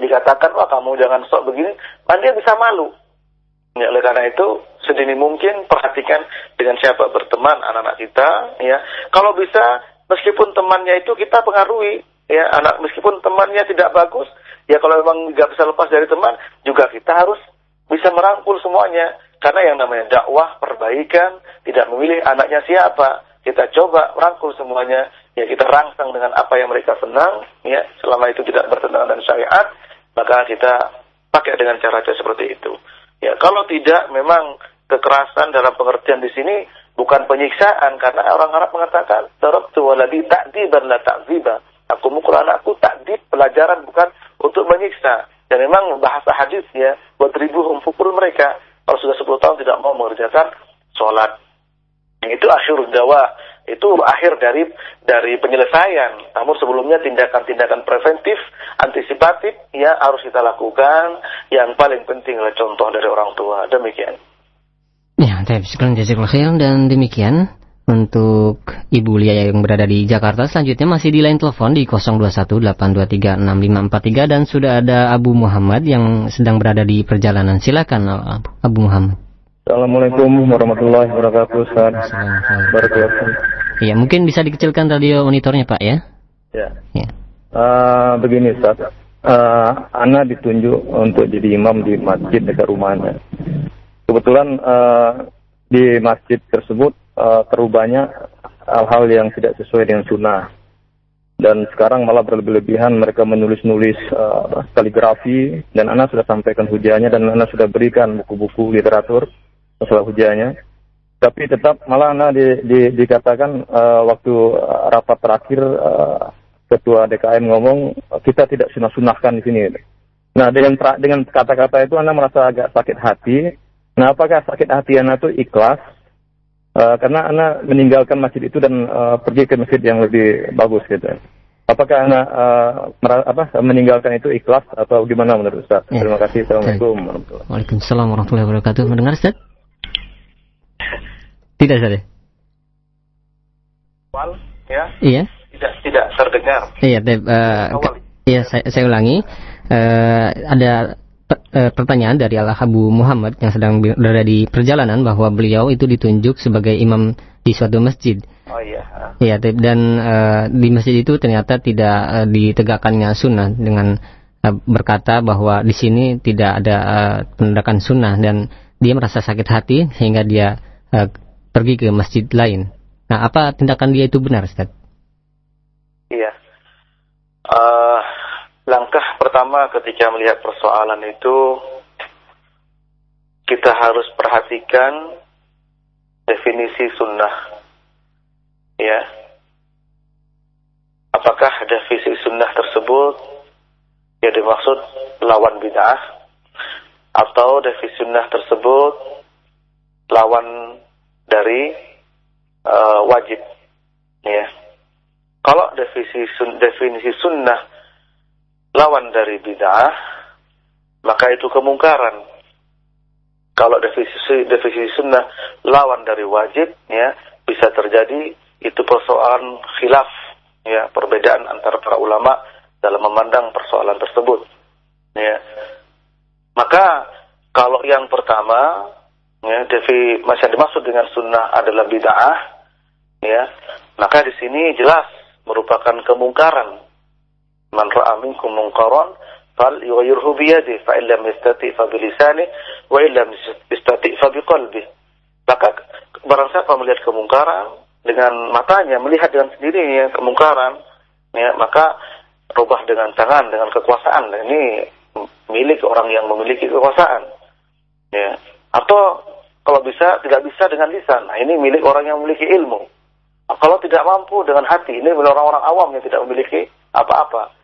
dikatakan wah kamu jangan sok begini, kan dia bisa malu. Ya, oleh karena itu sedini mungkin perhatikan dengan siapa berteman anak-anak kita ya. Kalau bisa meskipun temannya itu kita pengaruhi ya anak meskipun temannya tidak bagus ya kalau memang nggak bisa lepas dari teman juga kita harus bisa merangkul semuanya karena yang namanya dakwah perbaikan tidak memilih anaknya siapa kita coba merangkul semuanya ya kita rangsang dengan apa yang mereka senang ya selama itu tidak bertentangan dengan syariat maka kita pakai dengan cara-cara seperti itu Ya, kalau tidak memang kekerasan dalam pengertian di sini bukan penyiksaan karena orang Arab mengatakan darabtu waladi ta'diban la ta'ziba. Aku mukul anakku takdib pelajaran bukan untuk menyiksa. Dan memang bahasa hadis ya, buat ribu pukul mereka kalau sudah 10 tahun tidak mau mengerjakan sholat. Itu akhir dawa itu akhir dari dari penyelesaian. Namun sebelumnya tindakan-tindakan preventif, antisipatif ya harus kita lakukan. Yang paling penting adalah contoh dari orang tua. Demikian. Ya, jazakallah khairan dan demikian untuk Ibu Lia yang berada di Jakarta. Selanjutnya masih di line telepon di 0218236543 dan sudah ada Abu Muhammad yang sedang berada di perjalanan. Silakan Abu Muhammad. Assalamualaikum warahmatullahi wabarakatuh Ustaz. Barakatuh. Iya, mungkin bisa dikecilkan radio monitornya Pak ya. Ya. ya. Uh, begini Ustaz. Uh, Ana ditunjuk untuk jadi imam di masjid dekat rumahnya. Kebetulan uh, di masjid tersebut uh, terubahnya hal-hal yang tidak sesuai dengan sunnah. Dan sekarang malah berlebih-lebihan mereka menulis-nulis uh, kaligrafi dan Ana sudah sampaikan hujannya dan Ana sudah berikan buku-buku literatur masalah hujannya. Tapi tetap malah nah, di, di, dikatakan uh, waktu rapat terakhir uh, ketua DKM ngomong kita tidak sunah-sunahkan di sini. Nah dengan dengan kata-kata itu anda merasa agak sakit hati. Nah apakah sakit hati anda itu ikhlas? Uh, karena anda meninggalkan masjid itu dan uh, pergi ke masjid yang lebih bagus gitu. Apakah anda uh, apa, meninggalkan itu ikhlas atau gimana menurut Ustaz? Ya. Terima kasih. Assalamualaikum warahmatullahi wabarakatuh. Waalaikumsalam warahmatullahi wabarakatuh. Mendengar Ustaz? Tidak saja. Wal, ya? Iya. Tidak tidak terdengar. Iya, uh, iya saya, saya ulangi. Uh, ada uh, pertanyaan dari Al Abu Muhammad yang sedang berada di perjalanan bahwa beliau itu ditunjuk sebagai imam di suatu masjid. Oh iya. Iya, dan uh, di masjid itu ternyata tidak uh, ditegakkannya sunnah dengan uh, berkata bahwa di sini tidak ada uh, penegakan sunnah dan dia merasa sakit hati sehingga dia uh, pergi ke masjid lain. Nah, apa tindakan dia itu benar, Ustaz? Iya. Uh, langkah pertama ketika melihat persoalan itu kita harus perhatikan definisi sunnah. Ya. Apakah definisi sunnah tersebut yang dimaksud lawan bid'ah atau definisi sunnah tersebut lawan dari uh, wajib. Ya. Kalau definisi sun, definisi sunnah lawan dari bid'ah, maka itu kemungkaran. Kalau definisi definisi sunnah lawan dari wajib, ya bisa terjadi itu persoalan khilaf, ya perbedaan antara para ulama dalam memandang persoalan tersebut. Ya. Maka kalau yang pertama ya, devi masih dimaksud dengan sunnah adalah bid'ah, ya, maka di sini jelas merupakan kemungkaran. Man ra'a minkum munkaran fal yughayyirhu bi fa illam yastati fa bi lisani wa illam yastati fa bi qalbi. Maka barang siapa melihat kemungkaran dengan matanya, melihat dengan sendirinya kemungkaran, ya maka rubah dengan tangan dengan kekuasaan ini milik orang yang memiliki kekuasaan ya atau kalau bisa tidak bisa dengan lisan. Nah ini milik orang yang memiliki ilmu. Nah, kalau tidak mampu dengan hati ini milik orang-orang awam yang tidak memiliki apa-apa.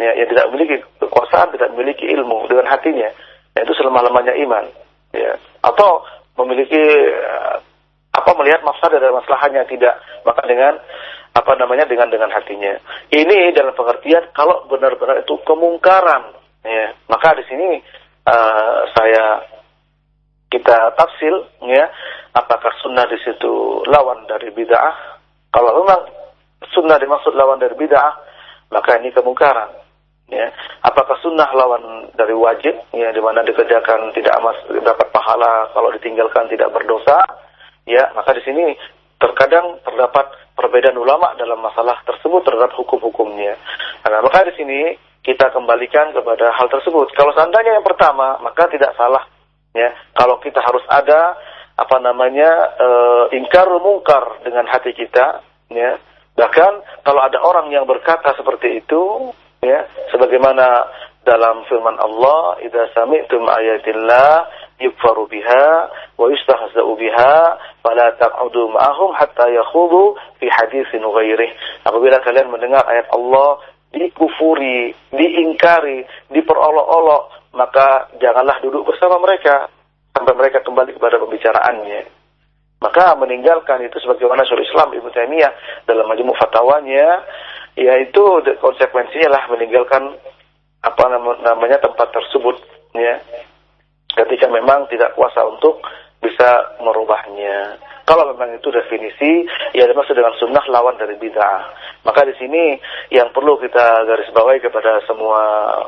Ya yang tidak memiliki kekuasaan tidak memiliki ilmu dengan hatinya. Ya, itu selemah-lemahnya iman. Ya. Atau memiliki eh, apa melihat mafsadah dan masalahnya tidak. Maka dengan apa namanya dengan dengan hatinya. Ini dalam pengertian kalau benar-benar itu kemungkaran, ya. Maka di sini uh, saya kita tafsil, ya, apakah sunnah di situ lawan dari bid'ah? Kalau memang sunnah dimaksud lawan dari bid'ah, maka ini kemungkaran. Ya, apakah sunnah lawan dari wajib, ya, di mana dikerjakan tidak amas dapat pahala, kalau ditinggalkan tidak berdosa, ya, maka di sini terkadang terdapat perbedaan ulama dalam masalah tersebut terhadap hukum-hukumnya. Nah, maka di sini kita kembalikan kepada hal tersebut. Kalau seandainya yang pertama, maka tidak salah ya. Kalau kita harus ada apa namanya e, ingkar mungkar dengan hati kita, ya. Bahkan kalau ada orang yang berkata seperti itu, ya, sebagaimana dalam firman Allah, "Idza sami'tum ayatillah yukfaru biha wa yustahza'u biha fala taq'udu ma'ahum hatta yakhudu fi haditsin ghairih." Apabila kalian mendengar ayat Allah dikufuri, diingkari, diperolok-olok, maka janganlah duduk bersama mereka sampai mereka kembali kepada pembicaraannya. Maka meninggalkan itu sebagaimana Syaikhul Islam Ibnu Taimiyah dalam majmu' fatwanya yaitu konsekuensinya lah meninggalkan apa namanya tempat tersebut ya ketika memang tidak kuasa untuk bisa merubahnya. Kalau memang itu definisi, ya dimaksud dengan sunnah lawan dari bid'ah. Maka di sini yang perlu kita garis bawahi kepada semua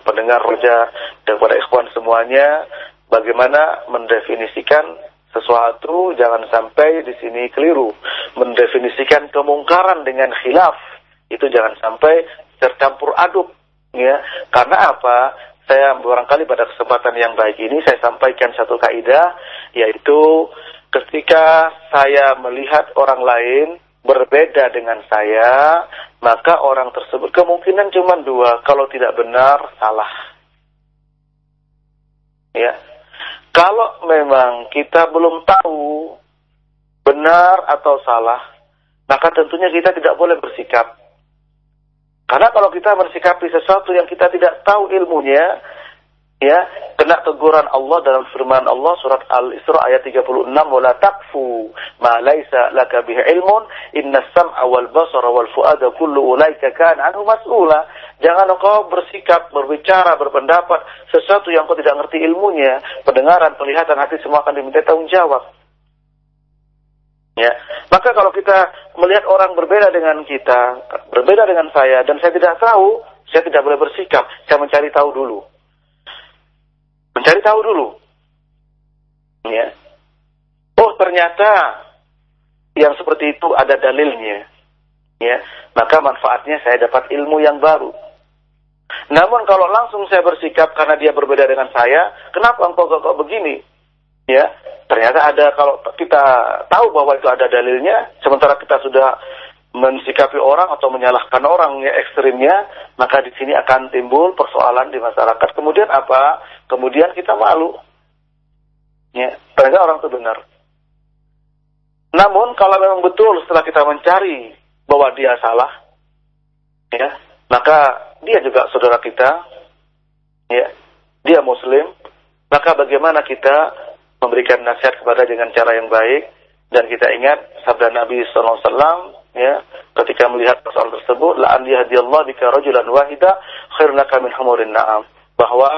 pendengar roja dan kepada ikhwan semuanya, bagaimana mendefinisikan sesuatu jangan sampai di sini keliru. Mendefinisikan kemungkaran dengan khilaf itu jangan sampai tercampur aduk ya karena apa saya barangkali pada kesempatan yang baik ini saya sampaikan satu kaidah yaitu ketika saya melihat orang lain berbeda dengan saya maka orang tersebut kemungkinan cuma dua kalau tidak benar salah. Ya. Kalau memang kita belum tahu benar atau salah maka tentunya kita tidak boleh bersikap karena kalau kita mensikapi sesuatu yang kita tidak tahu ilmunya, ya, kena teguran Allah dalam firman Allah surat Al-Isra ayat 36, "Wala taqfu ma laisa laka bihi ilmun, inna sam'a wal basara wal fuada kullu ulaika kana anhu mas'ula." Jangan engkau bersikap, berbicara, berpendapat sesuatu yang kau tidak ngerti ilmunya, pendengaran, penglihatan, hati semua akan diminta tanggung jawab. Ya, maka kalau kita melihat orang berbeda dengan kita, berbeda dengan saya, dan saya tidak tahu, saya tidak boleh bersikap. Saya mencari tahu dulu. Mencari tahu dulu. Ya. Oh, ternyata yang seperti itu ada dalilnya. Ya, maka manfaatnya saya dapat ilmu yang baru. Namun kalau langsung saya bersikap karena dia berbeda dengan saya, kenapa engkau kok begini? Ya, ternyata ada kalau kita tahu bahwa itu ada dalilnya, sementara kita sudah mensikapi orang atau menyalahkan orang ya ekstrimnya, maka di sini akan timbul persoalan di masyarakat. Kemudian apa? Kemudian kita malu. Ya, ternyata orang itu benar. Namun kalau memang betul setelah kita mencari bahwa dia salah, ya, maka dia juga saudara kita, ya, dia muslim, maka bagaimana kita memberikan nasihat kepada dengan cara yang baik dan kita ingat sabda Nabi SAW ya ketika melihat persoalan tersebut la an yahdiyallahu bika rajulan wahida khairun laka min humurin na'am bahwa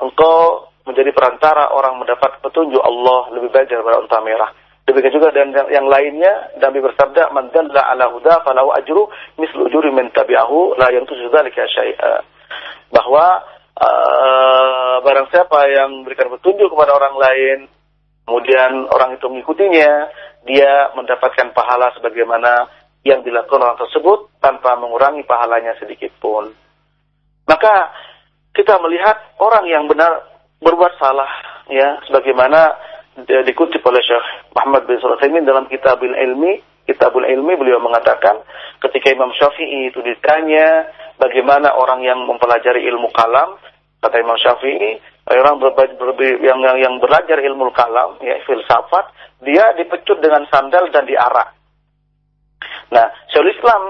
engkau menjadi perantara orang mendapat petunjuk Allah lebih baik daripada unta merah. Demikian juga dan yang lainnya Nabi bersabda man dalla ala huda falahu ajru mislu ujuri man tabi'ahu la yantusu dzalika syai'a. Bahwa uh, barang siapa yang memberikan petunjuk kepada orang lain, kemudian orang itu mengikutinya, dia mendapatkan pahala sebagaimana yang dilakukan orang tersebut tanpa mengurangi pahalanya sedikit pun. Maka kita melihat orang yang benar berbuat salah, ya, sebagaimana dikutip oleh Syekh Muhammad bin Sulaiman dalam kitab Ilmi, Kitabul Ilmi beliau mengatakan ketika Imam Syafi'i itu ditanya bagaimana orang yang mempelajari ilmu kalam, kata Imam Syafi'i, orang ber, ber, yang, yang yang belajar ilmu kalam, ya filsafat, dia dipecut dengan sandal dan diarak. Nah, Syaikhul Islam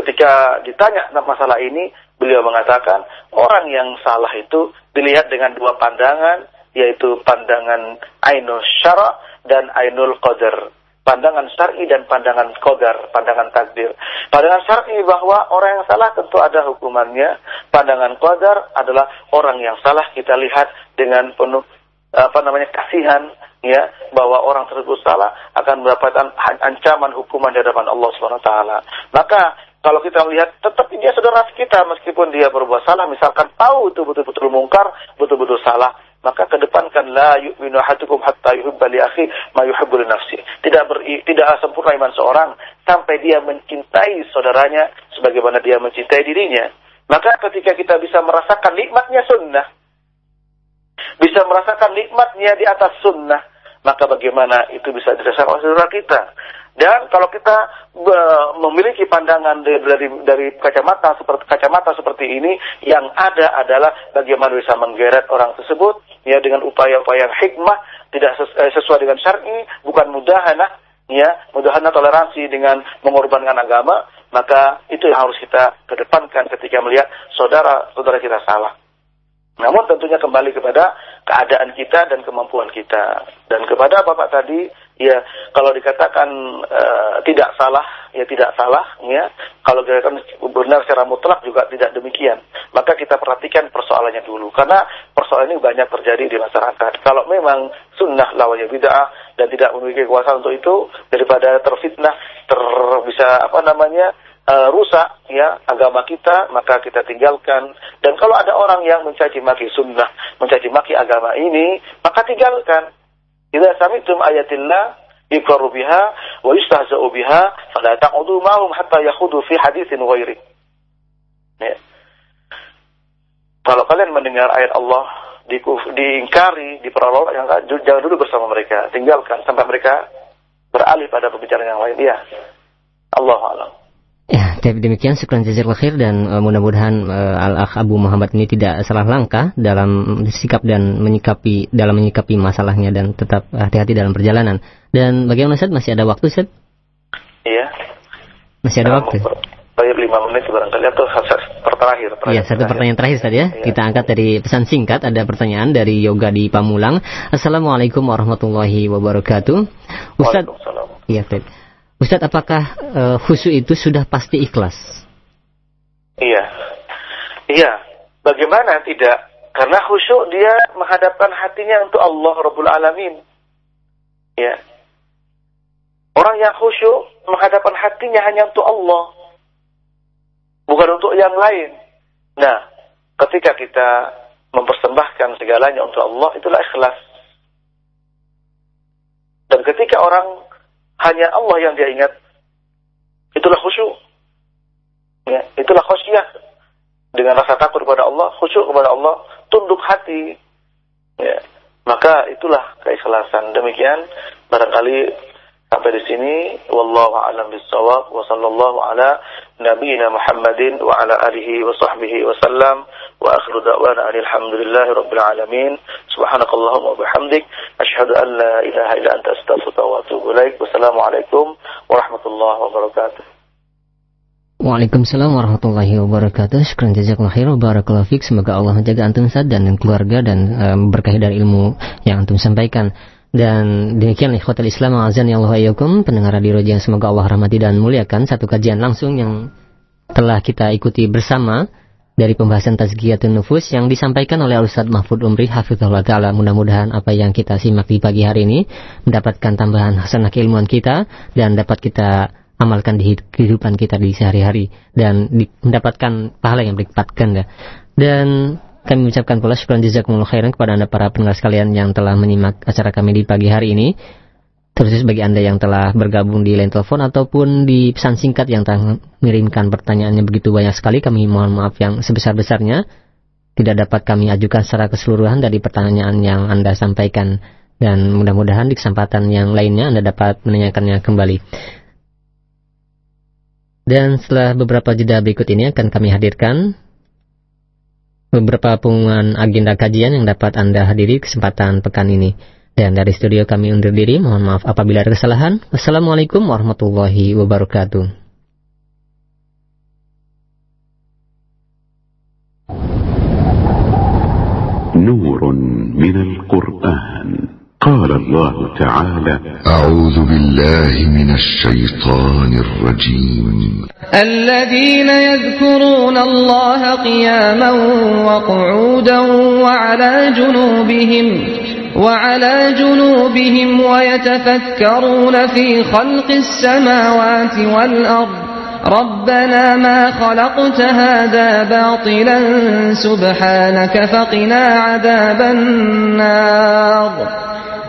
ketika ditanya tentang masalah ini, beliau mengatakan orang yang salah itu dilihat dengan dua pandangan, yaitu pandangan ainul syara dan ainul qadar pandangan syar'i dan pandangan qadar, pandangan takdir. Pandangan syar'i bahwa orang yang salah tentu ada hukumannya. Pandangan qadar adalah orang yang salah kita lihat dengan penuh apa namanya kasihan ya bahwa orang tersebut salah akan mendapatkan ancaman hukuman di hadapan Allah taala. Maka kalau kita melihat tetap dia saudara kita meskipun dia berbuat salah misalkan tahu itu betul-betul mungkar, betul-betul salah, maka kedepankan la yu'minu ahadukum hatta yuhibba li akhi ma yuhibbu li nafsi. Tidak ber, tidak sempurna iman seorang sampai dia mencintai saudaranya sebagaimana dia mencintai dirinya. Maka ketika kita bisa merasakan nikmatnya sunnah, bisa merasakan nikmatnya di atas sunnah, maka bagaimana itu bisa dirasakan oleh saudara kita. Dan kalau kita memiliki pandangan dari, dari kacamata seperti kacamata seperti ini, yang ada adalah bagaimana bisa menggeret orang tersebut ya dengan upaya-upaya hikmah, tidak eh, sesuai dengan syar'i, bukan mudahana, ya mudahana toleransi dengan mengorbankan agama, maka itu yang harus kita kedepankan ketika melihat saudara-saudara kita salah. Namun tentunya kembali kepada keadaan kita dan kemampuan kita. Dan kepada Bapak tadi, ya kalau dikatakan uh, tidak salah, ya tidak salah, ya. Kalau dikatakan benar secara mutlak juga tidak demikian. Maka kita perhatikan persoalannya dulu. Karena persoalan ini banyak terjadi di masyarakat. Kalau memang sunnah lawannya bid'ah dan tidak memiliki kekuasaan untuk itu, daripada terfitnah, ter bisa apa namanya, uh, rusak ya agama kita maka kita tinggalkan dan kalau ada orang yang mencaci maki sunnah mencaci maki agama ini maka tinggalkan idza sami'tum ayatillah yukaru biha wa yustahza'u biha fala taq'udu ma'hum hatta yakhudu fi haditsin ghairi ya. kalau kalian mendengar ayat Allah di, diingkari, diperolok, jangan dulu bersama mereka, tinggalkan sampai mereka beralih pada pembicaraan yang lain. Ya, Allah alam. Ya, tapi demikian sekian jazakallahu khair dan uh, mudah-mudahan uh, Al-Akh Abu Muhammad ini tidak salah langkah dalam sikap dan menyikapi dalam menyikapi masalahnya dan tetap hati-hati dalam perjalanan. Dan bagaimana Ustaz? Masih ada waktu Ustaz? Iya. Masih ada waktu. Bayar lima menit barangkali atau terakhir. Iya, satu pertanyaan terakhir tadi ya. ya. Kita angkat dari pesan singkat. Ada pertanyaan dari Yoga di Pamulang. Assalamualaikum warahmatullahi wabarakatuh. Ustaz. Iya, Ustaz. Ustadz, apakah uh, itu sudah pasti ikhlas? Iya. Iya. Bagaimana tidak? Karena khusyuk dia menghadapkan hatinya untuk Allah Rabbul Alamin. Ya. Orang yang khusyuk menghadapkan hatinya hanya untuk Allah. Bukan untuk yang lain. Nah, ketika kita mempersembahkan segalanya untuk Allah, itulah ikhlas. Dan ketika orang hanya Allah yang dia ingat. Itulah khusyuk. Ya, itulah khusyuk. Dengan rasa takut kepada Allah, khusyuk kepada Allah, tunduk hati. Ya, maka itulah keikhlasan. Demikian barangkali sampai di sini wallahu a'lam bissawab wa sallallahu ala nabiyyina Muhammadin wa ala alihi wa sahbihi wa sallam wa akhiru da'wana alhamdulillahi rabbil alamin subhanakallahumma wa bihamdik asyhadu an la ilaha illa anta astaghfiruka wa atubu ilaik wassalamu alaikum warahmatullahi wabarakatuh Waalaikumsalam warahmatullahi wabarakatuh. Syukran jazakallahu khair barakallahu fik. Semoga Allah menjaga antum sad dan keluarga dan um, berkahi dari ilmu yang antum sampaikan. Dan demikian ikhwatul Islam azan ya Allah ayyukum pendengar radio yang semoga Allah rahmati dan muliakan satu kajian langsung yang telah kita ikuti bersama dari pembahasan tazkiyatun nufus yang disampaikan oleh Ustaz Mahfud Umri Hafizullah Ta'ala. Mudah-mudahan apa yang kita simak di pagi hari ini mendapatkan tambahan hasanah keilmuan kita dan dapat kita amalkan di kehidupan kita di sehari-hari dan mendapatkan pahala yang berlipat ganda. Dan kami mengucapkan pula syukur jazakumullah khairan kepada Anda para pendengar sekalian yang telah menyimak acara kami di pagi hari ini. Terus bagi Anda yang telah bergabung di line telepon ataupun di pesan singkat yang telah mengirimkan pertanyaannya begitu banyak sekali, kami mohon maaf yang sebesar-besarnya. Tidak dapat kami ajukan secara keseluruhan dari pertanyaan yang Anda sampaikan. Dan mudah-mudahan di kesempatan yang lainnya Anda dapat menanyakannya kembali. Dan setelah beberapa jeda berikut ini akan kami hadirkan beberapa pengumuman agenda kajian yang dapat Anda hadiri kesempatan pekan ini. Dan dari studio kami undur diri, mohon maaf apabila ada kesalahan. Wassalamualaikum warahmatullahi wabarakatuh. نور من القرآن قال الله تعالى أعوذ بالله من الشيطان الرجيم. الذين يذكرون الله قياما وقعودا وعلى جنوبهم وعلى جنوبهم ويتفكرون في خلق السماوات والأرض. ربنا ما خلقت هذا باطلا سبحانك فقنا عذاب النار.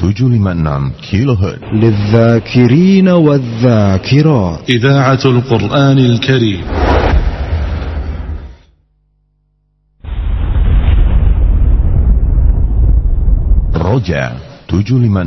756 كيلو هرتز للذاكرين والذاكرات. إذاعة القرآن الكريم. رجع 756